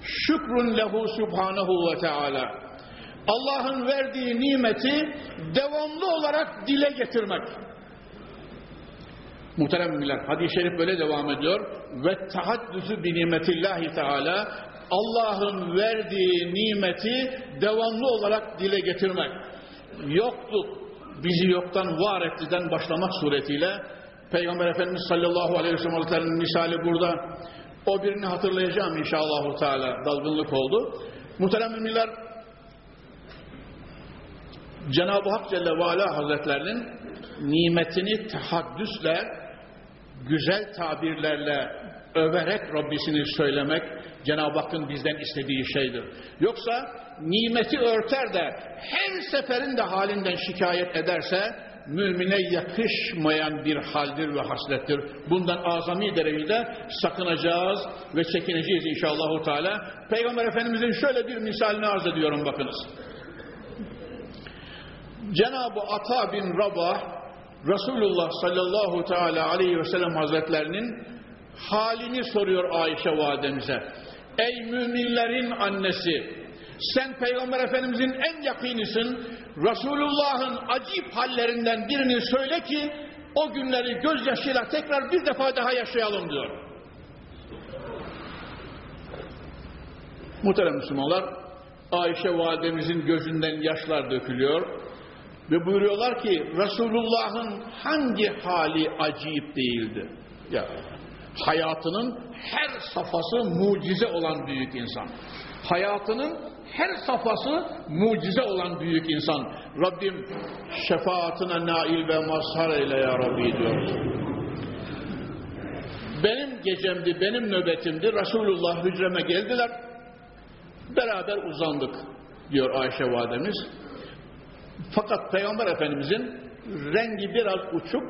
şükrün lehu subhanahu ve Teala. Allah'ın verdiği nimeti devamlı olarak dile getirmek. Muhterem müminler, hadis-i şerif böyle devam ediyor. Ve tahaddüsü bi nimetillahi teala Allah'ın verdiği nimeti devamlı olarak dile getirmek. Yokluk, bizi yoktan var ettiden başlamak suretiyle Peygamber Efendimiz sallallahu aleyhi ve sellem'in misali burada. O birini hatırlayacağım inşallah Teala. Dalgınlık oldu. Muhterem müminler Cenab-ı Hak Celle ve Ala Hazretlerinin nimetini tahaddüsle güzel tabirlerle överek Rabbisini söylemek Cenab-ı Hakk'ın bizden istediği şeydir. Yoksa nimeti örter de her seferinde halinden şikayet ederse mümine yakışmayan bir haldir ve haslettir. Bundan azami derecede sakınacağız ve çekineceğiz inşallah. Teala. Peygamber Efendimizin şöyle bir misalini arz ediyorum bakınız. Cenab-ı Ata bin Rabah Resulullah sallallahu teala aleyhi ve sellem hazretlerinin halini soruyor Ayşe validemize. Ey müminlerin annesi sen Peygamber Efendimizin en yakinisin. Resulullah'ın acip hallerinden birini söyle ki o günleri gözyaşıyla tekrar bir defa daha yaşayalım diyor. Muhterem Müslümanlar Ayşe validemizin gözünden yaşlar dökülüyor. Ve buyuruyorlar ki Resulullah'ın hangi hali acayip değildi? Ya hayatının her safhası mucize olan büyük insan. Hayatının her safhası mucize olan büyük insan. Rabbim şefaatine nail ve mazhar eyle ya Rabbi diyor. Benim gecemdi, benim nöbetimdi. Resulullah hücreme geldiler. Beraber uzandık diyor Ayşe validemiz. Fakat Peygamber Efendimizin rengi biraz uçuk,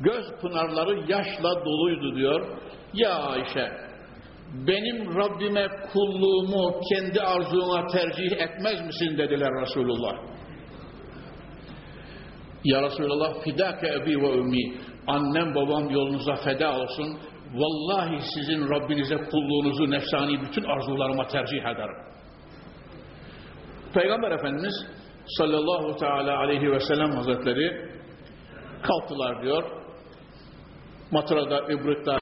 göz pınarları yaşla doluydu diyor. Ya Ayşe, benim Rabbime kulluğumu kendi arzuna tercih etmez misin dediler Resulullah. Ya Resulallah fidâke ebi ve ümmi. Annem babam yolunuza feda olsun. Vallahi sizin Rabbinize kulluğunuzu nefsani bütün arzularıma tercih ederim. Peygamber Efendimiz sallallahu teala aleyhi ve sellem hazretleri kalktılar diyor. Maturada, İbrik'ta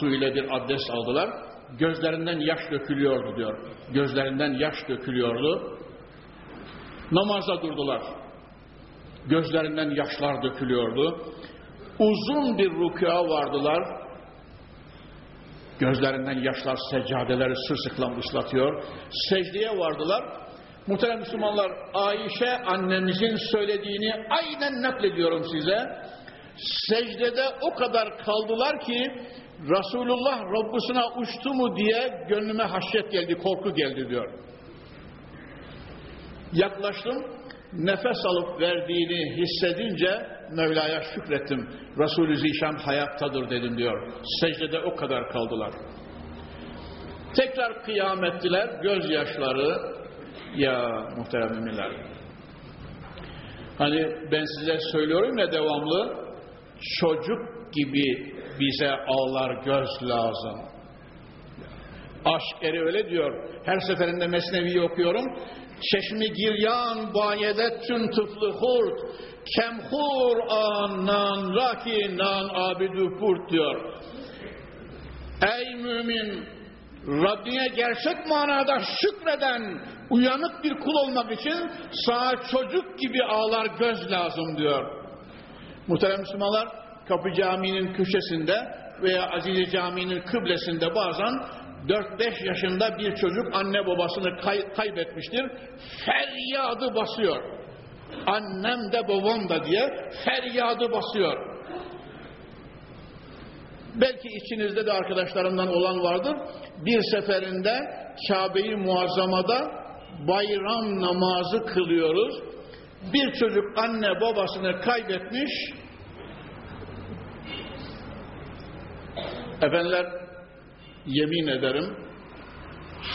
su ile bir abdest aldılar. Gözlerinden yaş dökülüyordu diyor. Gözlerinden yaş dökülüyordu. Namaza durdular. Gözlerinden yaşlar dökülüyordu. Uzun bir rükûa vardılar. Gözlerinden yaşlar seccadeleri sırsıklam ıslatıyor. Secdeye vardılar. Muhterem Müslümanlar, Ayşe annemizin söylediğini aynen naklediyorum size. Secdede o kadar kaldılar ki Resulullah Rabbusuna uçtu mu diye gönlüme haşyet geldi, korku geldi diyor. Yaklaştım, nefes alıp verdiğini hissedince Mevla'ya şükrettim. Resulü Zişan hayattadır dedim diyor. Secdede o kadar kaldılar. Tekrar kıyam ettiler, gözyaşları, ya muhterem müminler. Hani ben size söylüyorum ya devamlı çocuk gibi bize ağlar göz lazım. Aşk eri öyle diyor. Her seferinde Mesnevi'yi okuyorum. Çeşmi giryan bayedettün tıflı hurt kemhur anan rakinan abidü kurt diyor. Ey mümin Rabbine gerçek manada şükreden uyanık bir kul olmak için sağ çocuk gibi ağlar göz lazım diyor. Muhterem Müslümanlar Kapı Camii'nin köşesinde veya Azize Camii'nin kıblesinde bazen 4-5 yaşında bir çocuk anne babasını kay kaybetmiştir. Feryadı basıyor. Annem de babam da diye feryadı basıyor. Belki içinizde de arkadaşlarımdan olan vardır. Bir seferinde Kabe-i Muazzama'da bayram namazı kılıyoruz. Bir çocuk anne babasını kaybetmiş. Efendiler yemin ederim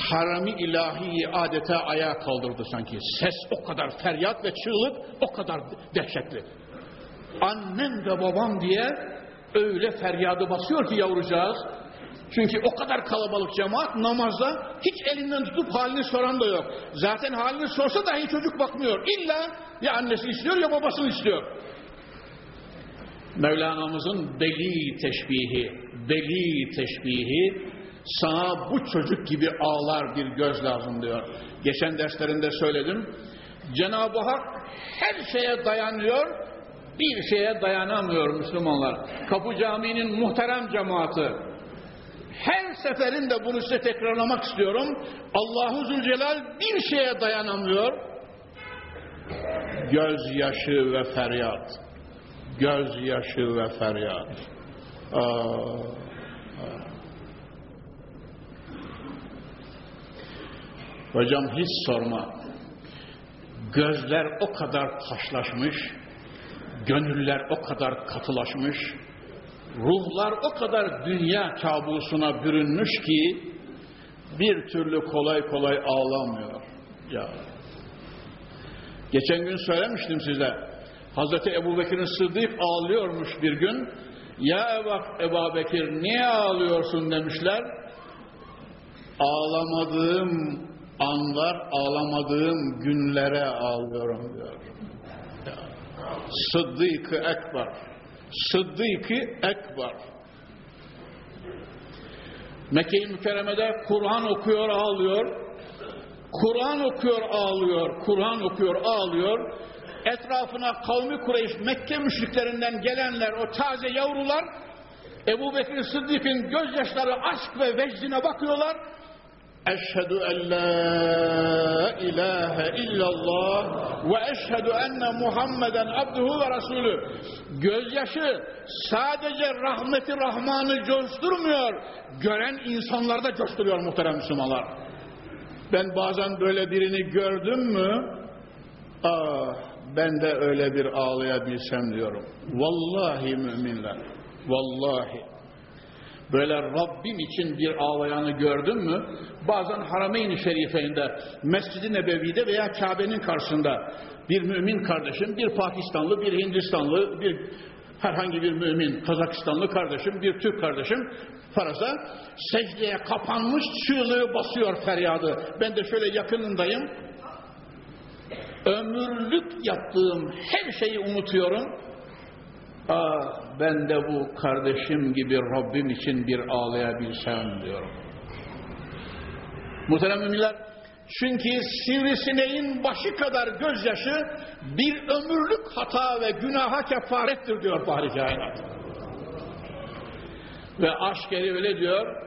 harami ilahiyi adeta ayağa kaldırdı sanki. Ses o kadar feryat ve çığlık o kadar dehşetli. Annem ve babam diye öyle feryadı basıyor ki yavrucağız. Çünkü o kadar kalabalık cemaat namazda hiç elinden tutup halini soran da yok. Zaten halini sorsa dahi çocuk bakmıyor. İlla ya annesi istiyor ya babasını istiyor. Mevlana'mızın deli teşbihi, deli teşbihi sana bu çocuk gibi ağlar bir göz lazım diyor. Geçen derslerinde söyledim. Cenab-ı Hak her şeye dayanıyor, bir şeye dayanamıyor Müslümanlar. Kapı Camii'nin muhterem cemaati. Her seferinde bunu size tekrarlamak istiyorum. Allahu Zülcelal bir şeye dayanamıyor. Gözyaşı ve feryat. Gözyaşı ve feryat. Aa, Hocam hiç sorma. Gözler o kadar taşlaşmış, gönüller o kadar katılaşmış, ruhlar o kadar dünya kabusuna bürünmüş ki bir türlü kolay kolay ağlamıyor. Ya. Geçen gün söylemiştim size. Hazreti Ebu Bekir'in Sıddık ağlıyormuş bir gün. Ya Ebu Bekir niye ağlıyorsun demişler. Ağlamadığım anlar, ağlamadığım günlere ağlıyorum diyor. Sıddık-ı Ekber. Sıddık-ı Ekber. Mekke-i Mükerreme'de Kur'an okuyor, ağlıyor. Kur'an okuyor, ağlıyor. Kur'an okuyor, ağlıyor. Etrafına kavmi Kureyş, Mekke müşriklerinden gelenler, o taze yavrular Ebu Bekir Sıddık'ın gözyaşları aşk ve vecdine bakıyorlar. En la ilahe illallah ve eşhedü enne Muhammeden abduhu ve rasulü. Gözyaşı sadece rahmeti Rahman'ı coşturmuyor, gören insanlarda coşturuyor muhterem Müslümanlar. Ben bazen böyle birini gördüm mü, Ah ben de öyle bir ağlayabilsem diyorum. Vallahi müminler. Vallahi. Böyle Rabbim için bir ağlayanı gördün mü? Bazen Harameyn-i Şerife'inde, Mescid-i Nebevi'de veya Kabe'nin karşısında bir mümin kardeşim, bir Pakistanlı, bir Hindistanlı, bir herhangi bir mümin, Kazakistanlı kardeşim, bir Türk kardeşim faraza secdeye kapanmış çığlığı basıyor feryadı. Ben de şöyle yakınındayım. Ömürlük yaptığım her şeyi unutuyorum. Aa, ben de bu kardeşim gibi Rabbim için bir ağlayabilsem diyorum. Muhterem müminler, çünkü sivrisineğin başı kadar gözyaşı bir ömürlük hata ve günaha kefarettir diyor Fahri Kainat. Ve aşk eri öyle diyor,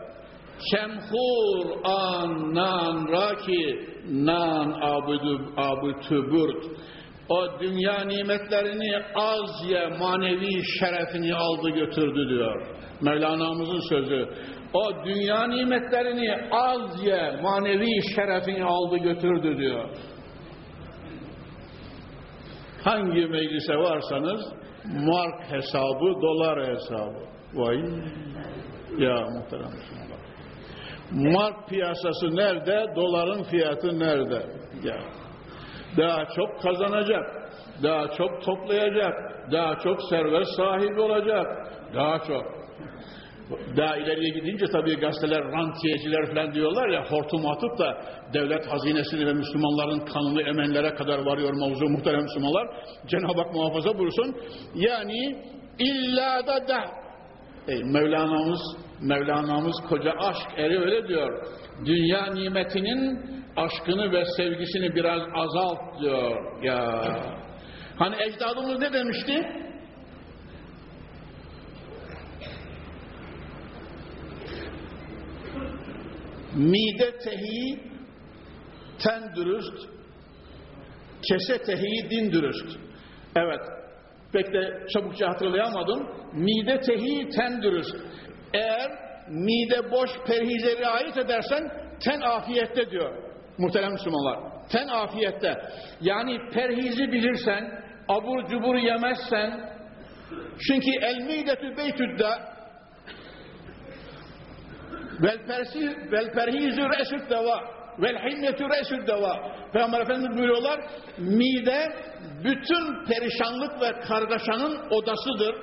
Kemhur an nan raki nan abudu abutuburt. O dünya nimetlerini az ye manevi şerefini aldı götürdü diyor. Mevlana'mızın sözü. O dünya nimetlerini az ye manevi şerefini aldı götürdü diyor. Hangi meclise varsanız mark hesabı, dolar hesabı. Vay ya muhterem. Mark piyasası nerede, doların fiyatı nerede? Ya. Daha çok kazanacak, daha çok toplayacak, daha çok servet sahibi olacak, daha çok. Daha ileriye gidince tabii gazeteler rantiyeciler falan diyorlar ya hortum atıp da devlet hazinesini ve Müslümanların kanını emenlere kadar varıyor mavzu muhterem Müslümanlar. Cenab-ı Hak muhafaza buyursun. Yani illa da da e, Mevlana'mız Mevlana'mız koca aşk eri öyle diyor. Dünya nimetinin aşkını ve sevgisini biraz azalt diyor. Ya. Hani ecdadımız ne demişti? Mide tehi ten dürüst, kese tehi din dürüst. Evet, pek de çabukça hatırlayamadım. Mide tehi ten dürüst. Eğer mide boş perhize riayet edersen ten afiyette diyor muhterem Müslümanlar. Ten afiyette. Yani perhizi bilirsen, abur cubur yemezsen, çünkü el midetü beytüdde vel perhizu resüd deva vel hinnetü resüd deva. Peygamber Efendimiz buyuruyorlar, mide bütün perişanlık ve kargaşanın odasıdır.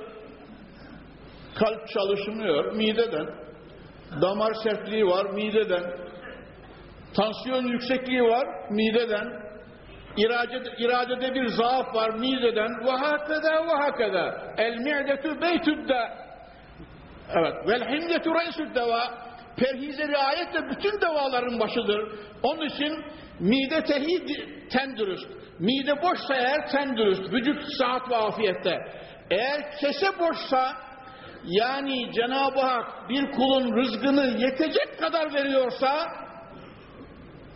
Kalp çalışmıyor mideden. Damar sertliği var mideden. Tansiyon yüksekliği var mideden. İradede, iradede bir zaaf var mideden. Ve hakeda ve hakeda. El mi'detü beytüdde. Evet. Vel himdetü reisüd deva. Perhize riayet de bütün devaların başıdır. Onun için mide tehi ten dürüst. Mide boşsa eğer ten dürüst. Vücut saat ve afiyette. Eğer kese boşsa yani Cenab-ı Hak bir kulun rızkını yetecek kadar veriyorsa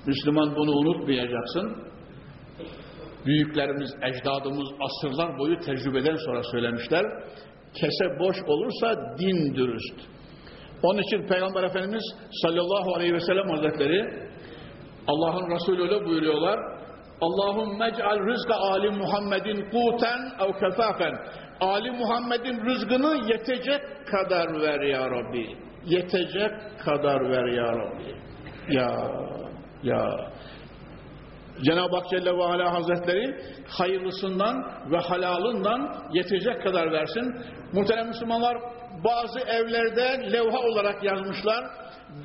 Müslüman bunu unutmayacaksın. Büyüklerimiz, ecdadımız asırlar boyu tecrübeden sonra söylemişler. Kese boş olursa din dürüst. Onun için Peygamber Efendimiz sallallahu aleyhi ve sellem hazretleri Allah'ın Resulü öyle buyuruyorlar. Allahum mec'al rızka ali Muhammedin kuten ev kefafen. Ali Muhammed'in rızkını yetecek kadar ver ya Rabbi. Yetecek kadar ver ya Rabbi. Ya, ya. Cenab-ı Hak Celle ve Ala Hazretleri hayırlısından ve halalından yetecek kadar versin. Muhterem Müslümanlar bazı evlerde levha olarak yazmışlar.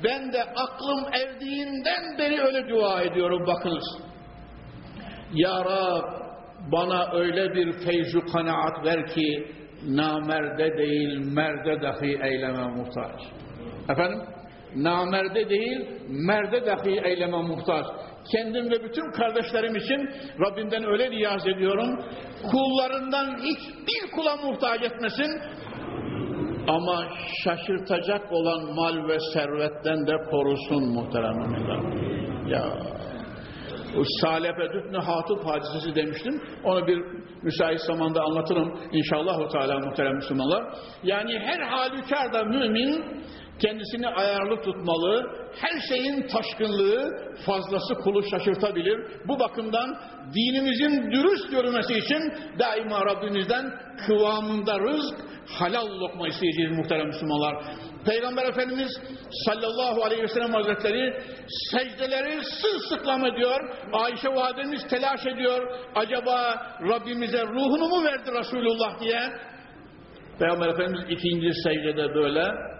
Ben de aklım erdiğinden beri öyle dua ediyorum bakınız. Ya Rab bana öyle bir feyzu kanaat ver ki namerde değil merde dahi eyleme muhtaç. Efendim? Namerde değil merde dahi eyleme muhtaç. Kendim ve bütün kardeşlerim için Rabbimden öyle niyaz ediyorum. Kullarından hiçbir kula muhtaç etmesin. Ama şaşırtacak olan mal ve servetten de korusun muhterem Ya Salefe Düfnü Hatip hadisesi demiştim. Onu bir müsait zamanda anlatırım inşallah Teala muhterem Müslümanlar. Yani her halükarda mümin kendisini ayarlı tutmalı, her şeyin taşkınlığı fazlası kulu şaşırtabilir. Bu bakımdan dinimizin dürüst görülmesi için daima Rabbimizden kıvamında rızk, halal lokma isteyeceğiz muhterem Müslümanlar. Peygamber Efendimiz sallallahu aleyhi ve sellem hazretleri secdeleri sırılsıklam ediyor. Ayşe validemiz telaş ediyor. Acaba Rabbimize ruhunu mu verdi Resulullah diye. Peygamber Efendimiz ikinci secdede böyle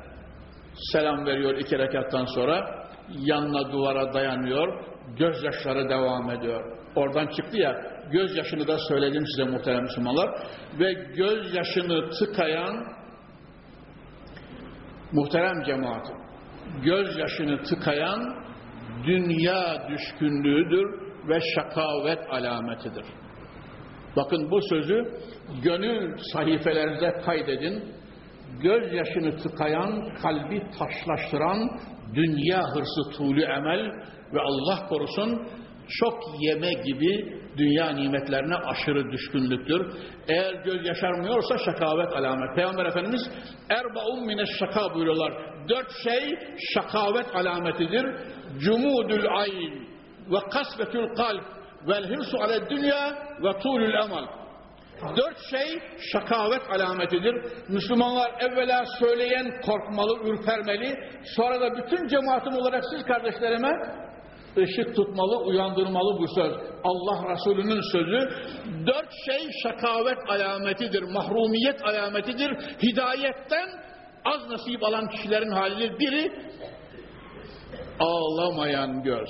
selam veriyor iki rekattan sonra. Yanına duvara dayanıyor. Gözyaşları devam ediyor. Oradan çıktı ya gözyaşını da söyledim size muhterem Müslümanlar. Ve gözyaşını tıkayan muhterem cemaatim gözyaşını tıkayan dünya düşkünlüğüdür ve şakavet alametidir. Bakın bu sözü gönül sahifelerinize kaydedin. Gözyaşını tıkayan, kalbi taşlaştıran dünya hırsı tuğlu emel ve Allah korusun çok yeme gibi dünya nimetlerine aşırı düşkünlüktür. Eğer göz yaşarmıyorsa şakavet alamet. Peygamber Efendimiz erbaun mine şaka buyuruyorlar. Dört şey şakavet alametidir. Cumudul ayn ve kasvetül kalp vel hirsu ale dünya ve tuğlül emal. Dört şey şakavet alametidir. Müslümanlar evvela söyleyen korkmalı, ürpermeli. Sonra da bütün cemaatim olarak siz kardeşlerime ışık tutmalı, uyandırmalı bu söz. Allah Resulü'nün sözü dört şey şakavet alametidir, mahrumiyet alametidir. Hidayetten az nasip alan kişilerin halidir. Biri ağlamayan göz.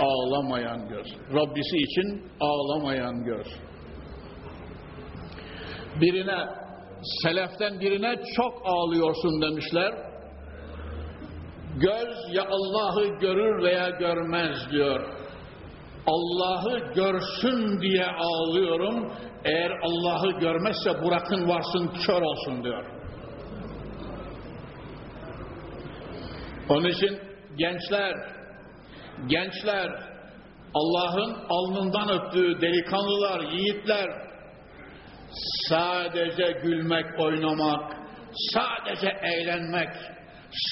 Ağlamayan göz. Rabbisi için ağlamayan göz. Birine, seleften birine çok ağlıyorsun demişler. Göz ya Allah'ı görür veya görmez diyor. Allah'ı görsün diye ağlıyorum. Eğer Allah'ı görmezse bırakın varsın kör olsun diyor. Onun için gençler, gençler, Allah'ın alnından öptüğü delikanlılar, yiğitler, sadece gülmek, oynamak, sadece eğlenmek,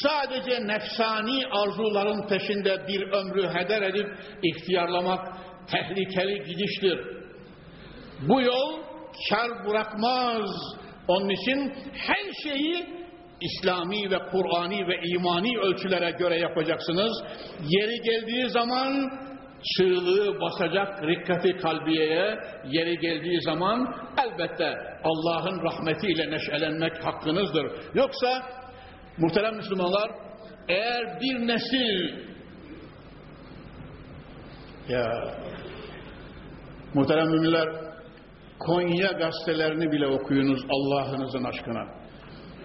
sadece nefsani arzuların peşinde bir ömrü heder edip ihtiyarlamak tehlikeli gidiştir. Bu yol kar bırakmaz. Onun için her şeyi İslami ve Kur'ani ve imani ölçülere göre yapacaksınız. Yeri geldiği zaman çığlığı basacak rikkati kalbiyeye yeri geldiği zaman elbette Allah'ın rahmetiyle neşelenmek hakkınızdır. Yoksa muhterem Müslümanlar eğer bir nesil ya muhterem müminler Konya gazetelerini bile okuyunuz Allah'ınızın aşkına.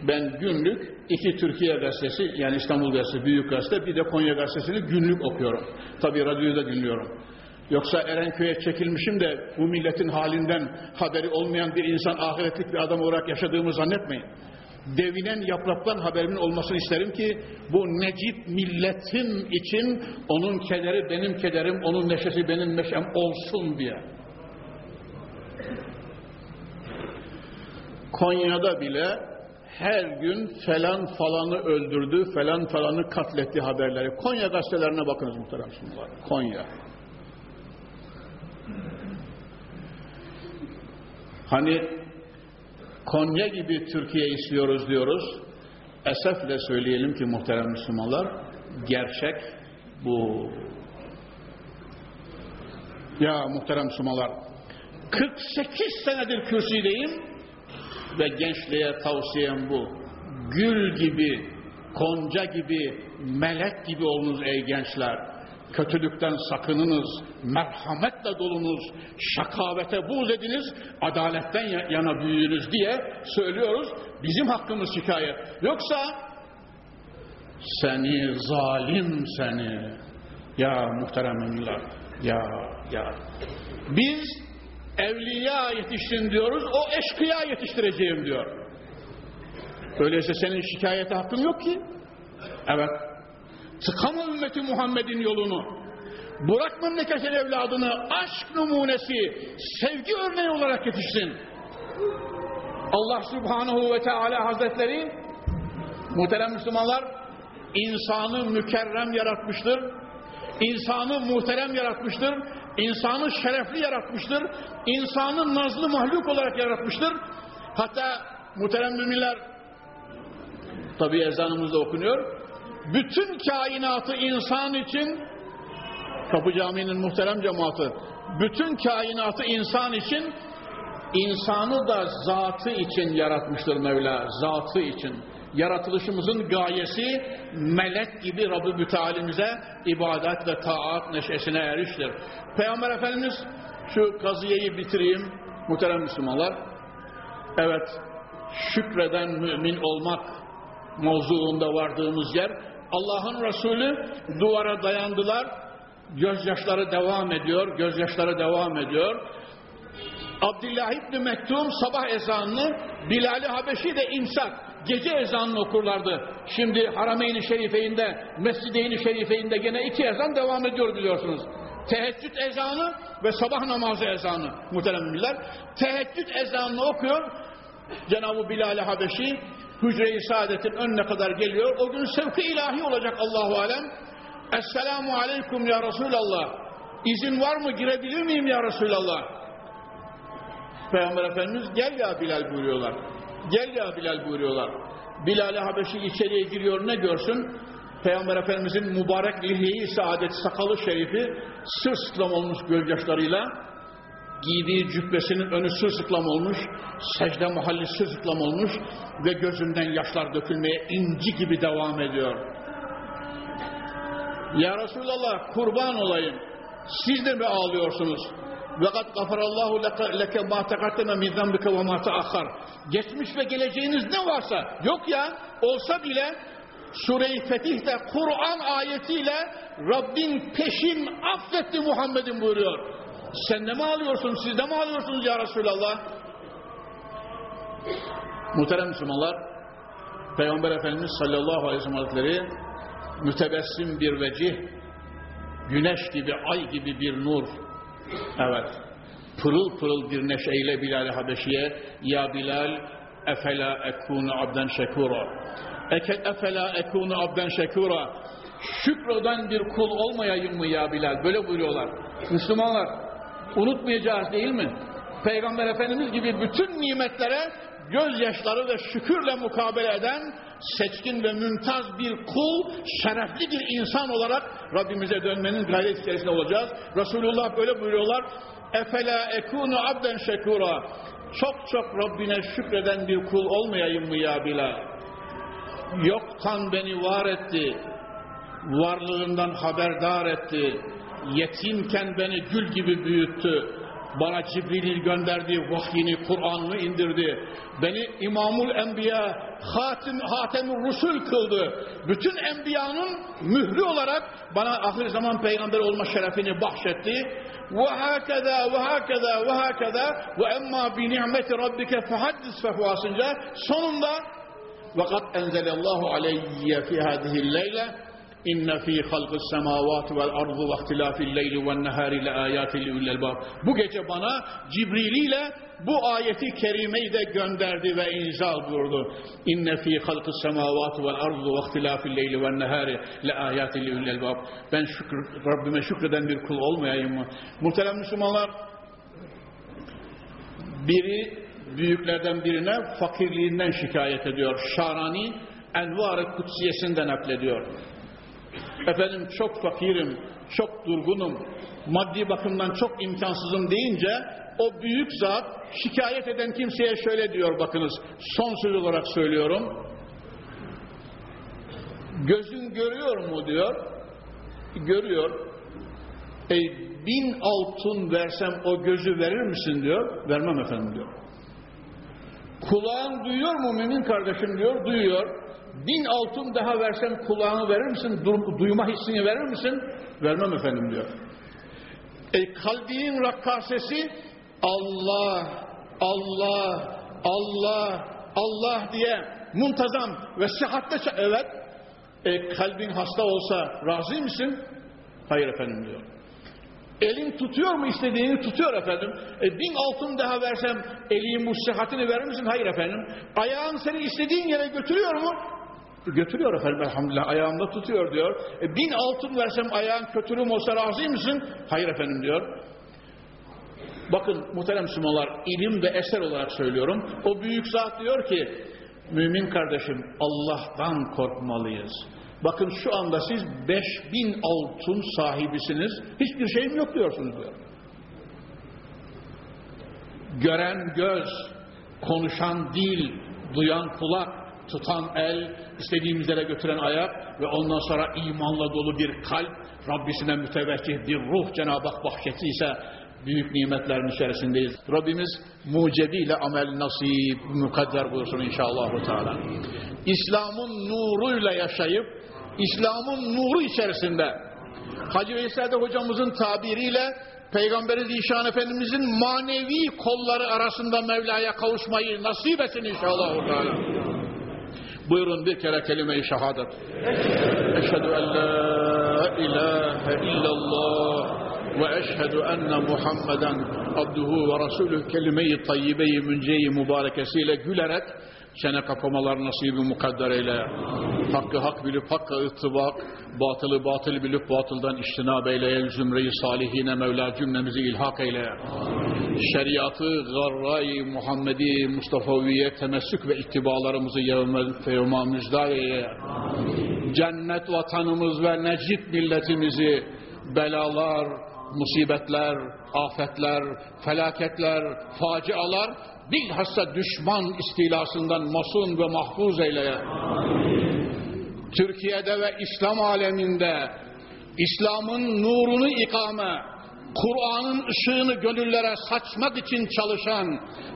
Ben günlük iki Türkiye gazetesi yani İstanbul gazetesi büyük gazete bir de Konya gazetesini günlük okuyorum. Tabi radyoyu da dinliyorum. Yoksa Erenköy'e çekilmişim de bu milletin halinden haberi olmayan bir insan ahiretlik bir adam olarak yaşadığımı zannetmeyin. Devinen yapraktan haberimin olmasını isterim ki bu necip milletin için onun kederi benim kederim, onun neşesi benim neşem olsun diye. Konya'da bile her gün falan falanı öldürdü, falan falanı katletti haberleri. Konya gazetelerine bakınız muhterem sunumlar. Konya. Hani Konya gibi Türkiye istiyoruz diyoruz. Esefle söyleyelim ki muhterem Müslümanlar, gerçek bu. Ya muhterem Müslümanlar, 48 senedir kürsüdeyim ve gençliğe tavsiyem bu. Gül gibi, konca gibi, melek gibi olunuz ey gençler. Kötülükten sakınınız, merhametle dolunuz, şakavete buğz ediniz, adaletten yana büyüyünüz diye söylüyoruz. Bizim hakkımız şikayet. Yoksa seni zalim seni ya muhterem ya ya biz evliya yetiştin diyoruz o eşkıya yetiştireceğim diyor. Öyleyse senin şikayete hakkın yok ki. Evet Tıkama ümmeti Muhammed'in yolunu. Bırak memleketin evladını aşk numunesi, sevgi örneği olarak yetişsin. Allah Subhanahu ve Teala Hazretleri muhterem Müslümanlar insanı mükerrem yaratmıştır. İnsanı muhterem yaratmıştır. İnsanı şerefli yaratmıştır. İnsanı nazlı mahluk olarak yaratmıştır. Hatta muhterem müminler tabi ezanımızda okunuyor. Bütün kainatı insan için Kapı Camii'nin muhterem cemaati bütün kainatı insan için insanı da zatı için yaratmıştır Mevla. Zatı için. Yaratılışımızın gayesi melek gibi Rabbi Mütealimize ibadet ve taat neşesine eriştir. Peygamber Efendimiz şu kaziyeyi bitireyim muhterem Müslümanlar. Evet şükreden mümin olmak mevzuunda vardığımız yer Allah'ın Resulü duvara dayandılar gözyaşları devam ediyor gözyaşları devam ediyor Abdullah İbni Mektum sabah ezanını Bilal-i Habeşi de imsak gece ezanını okurlardı. Şimdi Harameyn-i Şerife'inde Mescid-i Şerife'inde gene iki ezan devam ediyor biliyorsunuz. Teheccüd ezanı ve sabah namazı ezanı muhteremler. Teheccüd ezanını okuyor. Cenab-ı Bilal-i Habeşi Hücre-i Saadet'in önüne kadar geliyor. O gün sevki ilahi olacak Allahu Alem. Esselamu Aleyküm ya Resulallah. İzin var mı girebilir miyim ya Resulallah? Peygamber Efendimiz gel ya Bilal buyuruyorlar. Gel ya Bilal buyuruyorlar. Bilal-i Habeşi içeriye giriyor ne görsün? Peygamber Efendimizin mübarek lihiyi saadet sakalı şerifi sırsıklam olmuş gözyaşlarıyla giydiği cübbesinin önü sırsıklam olmuş, secde mahalli sırsıklam olmuş ve gözünden yaşlar dökülmeye inci gibi devam ediyor. Ya Resulallah kurban olayım. Siz de mi ağlıyorsunuz? وَقَدْ غَفَرَ اللّٰهُ لَكَ مَا تَقَدَّمَ مِنْ ذَنْبِكَ وَمَا تَأَخَّرْ Geçmiş ve geleceğiniz ne varsa, yok ya, olsa bile Sure-i Fetih'te Kur'an ayetiyle Rabbin peşin affetti Muhammed'in buyuruyor. Sen de mi ağlıyorsun, siz de mi ağlıyorsunuz ya Resulallah? Muhterem Müslümanlar, Peygamber Efendimiz sallallahu aleyhi ve sellem Hazretleri mütebessim bir vecih, güneş gibi, ay gibi bir nur, Evet. Pırıl pırıl bir neşeyle Bilal-i Habeşi'ye Ya Bilal efela ekunu abden şekura efela ekunu abden şekura Şükreden bir kul olmayayım mı ya Bilal? Böyle buyuruyorlar. Müslümanlar unutmayacağız değil mi? Peygamber Efendimiz gibi bütün nimetlere gözyaşları ve şükürle mukabele eden seçkin ve mümtaz bir kul, şerefli bir insan olarak Rabbimize dönmenin gayret içerisinde olacağız. Resulullah böyle buyuruyorlar. Efela ekunu abden şekura. Çok çok Rabbine şükreden bir kul olmayayım mı ya Bilal? Yoktan beni var etti. Varlığından haberdar etti. Yetimken beni gül gibi büyüttü bana Cibril'in gönderdiği vahyini, Kur'an'ını indirdi. Beni İmamul Enbiya, Hatim, Hatemur Rusul kıldı. Bütün Enbiya'nın mührü olarak bana ahir zaman peygamber olma şerefini bahşetti. Ve hakeza ve hakeza ve hakeza ve emma bi ni'meti rabbike fehaddis fehuasınca sonunda وَقَدْ اَنْزَلَ اللّٰهُ عَلَيَّ فِي هَذِهِ اللَّيْلَةِ İnne fi halqis semavati vel ardı ve ihtilafil leyli ven nehari le ayatin li'ulil Bu gece bana Cibril ile bu ayeti kerimeyi de gönderdi ve inzal buyurdu. İnne fi halqis semavati vel ardı ve ihtilafil leyli ven nehari le ayatin li'ulil Ben şükür, Rabbime şükreden bir kul olmayayım mı? Muhterem Müslümanlar biri büyüklerden birine fakirliğinden şikayet ediyor. Şarani Envar-ı Kutsiyesi'nden naklediyor. Efendim çok fakirim, çok durgunum, maddi bakımdan çok imkansızım deyince o büyük zat şikayet eden kimseye şöyle diyor bakınız. Son söz olarak söylüyorum. Gözün görüyor mu diyor. Görüyor. E, bin altın versem o gözü verir misin diyor. Vermem efendim diyor. Kulağın duyuyor mu mümin kardeşim diyor. Duyuyor bin altın daha versem kulağını verir misin? Duyma hissini verir misin? Vermem efendim diyor. E kalbinin rakkasesi Allah, Allah, Allah, Allah diye muntazam ve sıhhatte evet e, kalbin hasta olsa razı mısın? Hayır efendim diyor. Elin tutuyor mu istediğini? Tutuyor efendim. E, bin altın daha versem elimin bu sıhhatini verir misin? Hayır efendim. Ayağın seni istediğin yere götürüyor mu? Götürüyor efendim elhamdülillah ayağımda tutuyor diyor. E, bin altın versem ayağın kötülüğüm olsa razı mısın? Hayır efendim diyor. Bakın muhterem Müslümanlar ilim ve eser olarak söylüyorum. O büyük zat diyor ki mümin kardeşim Allah'tan korkmalıyız. Bakın şu anda siz 5000 altın sahibisiniz. Hiçbir şeyim yok diyorsunuz diyor. Gören göz, konuşan dil, duyan kulak, tutan el, istediğimiz yere götüren ayak ve ondan sonra imanla dolu bir kalp, Rabbisine müteveccih bir ruh Cenab-ı Hak bahşettiyse büyük nimetlerin içerisindeyiz. Rabbimiz mucebiyle amel nasip, mukadder buyursun inşallah. Teala. İslam'ın nuruyla yaşayıp, İslam'ın nuru içerisinde, Hacı Veysel hocamızın tabiriyle, Peygamberi Zişan Efendimizin manevi kolları arasında Mevla'ya kavuşmayı nasip etsin inşallah. Teala. بير بك لكلمة شهادة. أشهد أن لا إله إلا الله وأشهد أن محمدا عبده ورسوله. kelimeyi tayyibeyi münceyi mübarek esiyle gülerek çene kapamalar nasibi mukadder eyle. Hakkı hak bilip hakka ıttibak, batılı batıl bilip batıldan iştinab eyle. Zümre-i salihine Mevla cümlemizi ilhak eyle. Şeriatı, garray Muhammedi, Mustafa'viye temessük ve ittibalarımızı yevmel feyuma müjda eyle. Cennet vatanımız ve necit milletimizi belalar, musibetler, afetler, felaketler, facialar bilhassa düşman istilasından masun ve mahfuz eyle. Türkiye'de ve İslam aleminde İslam'ın nurunu ikame, Kur'an'ın ışığını gönüllere saçmak için çalışan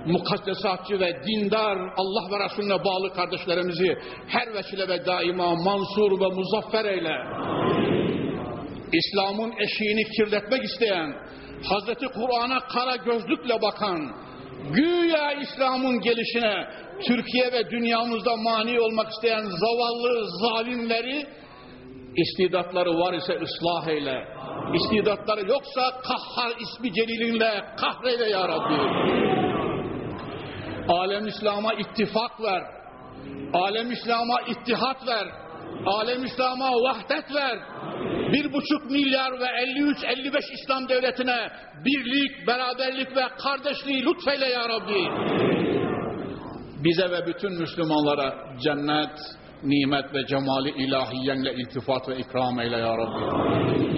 mukaddesatçı ve dindar Allah ve Resulüne bağlı kardeşlerimizi her vesile ve daima mansur ve muzaffer eyle. İslam'ın eşiğini kirletmek isteyen, Hazreti Kur'an'a kara gözlükle bakan, güya İslam'ın gelişine Türkiye ve dünyamızda mani olmak isteyen zavallı zalimleri istidatları var ise ıslah eyle. İstidatları yoksa kahhar ismi celilinle kahreyle ya Rabbi. Alem İslam'a ittifak ver. Alem İslam'a ittihat ver. Alem İslam'a vahdet ver. Bir buçuk milyar ve 53-55 İslam devletine birlik, beraberlik ve kardeşliği lütfeyle ya Rabbi. Bize ve bütün Müslümanlara cennet, nimet ve cemali ilahiyenle iltifat ve ikram eyle ya Rabbi.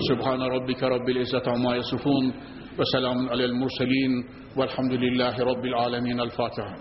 Subhane Rabbike Rabbil İzzet amma yasifun ve selamun alel murselin velhamdülillahi Rabbil alemin. El Fatiha.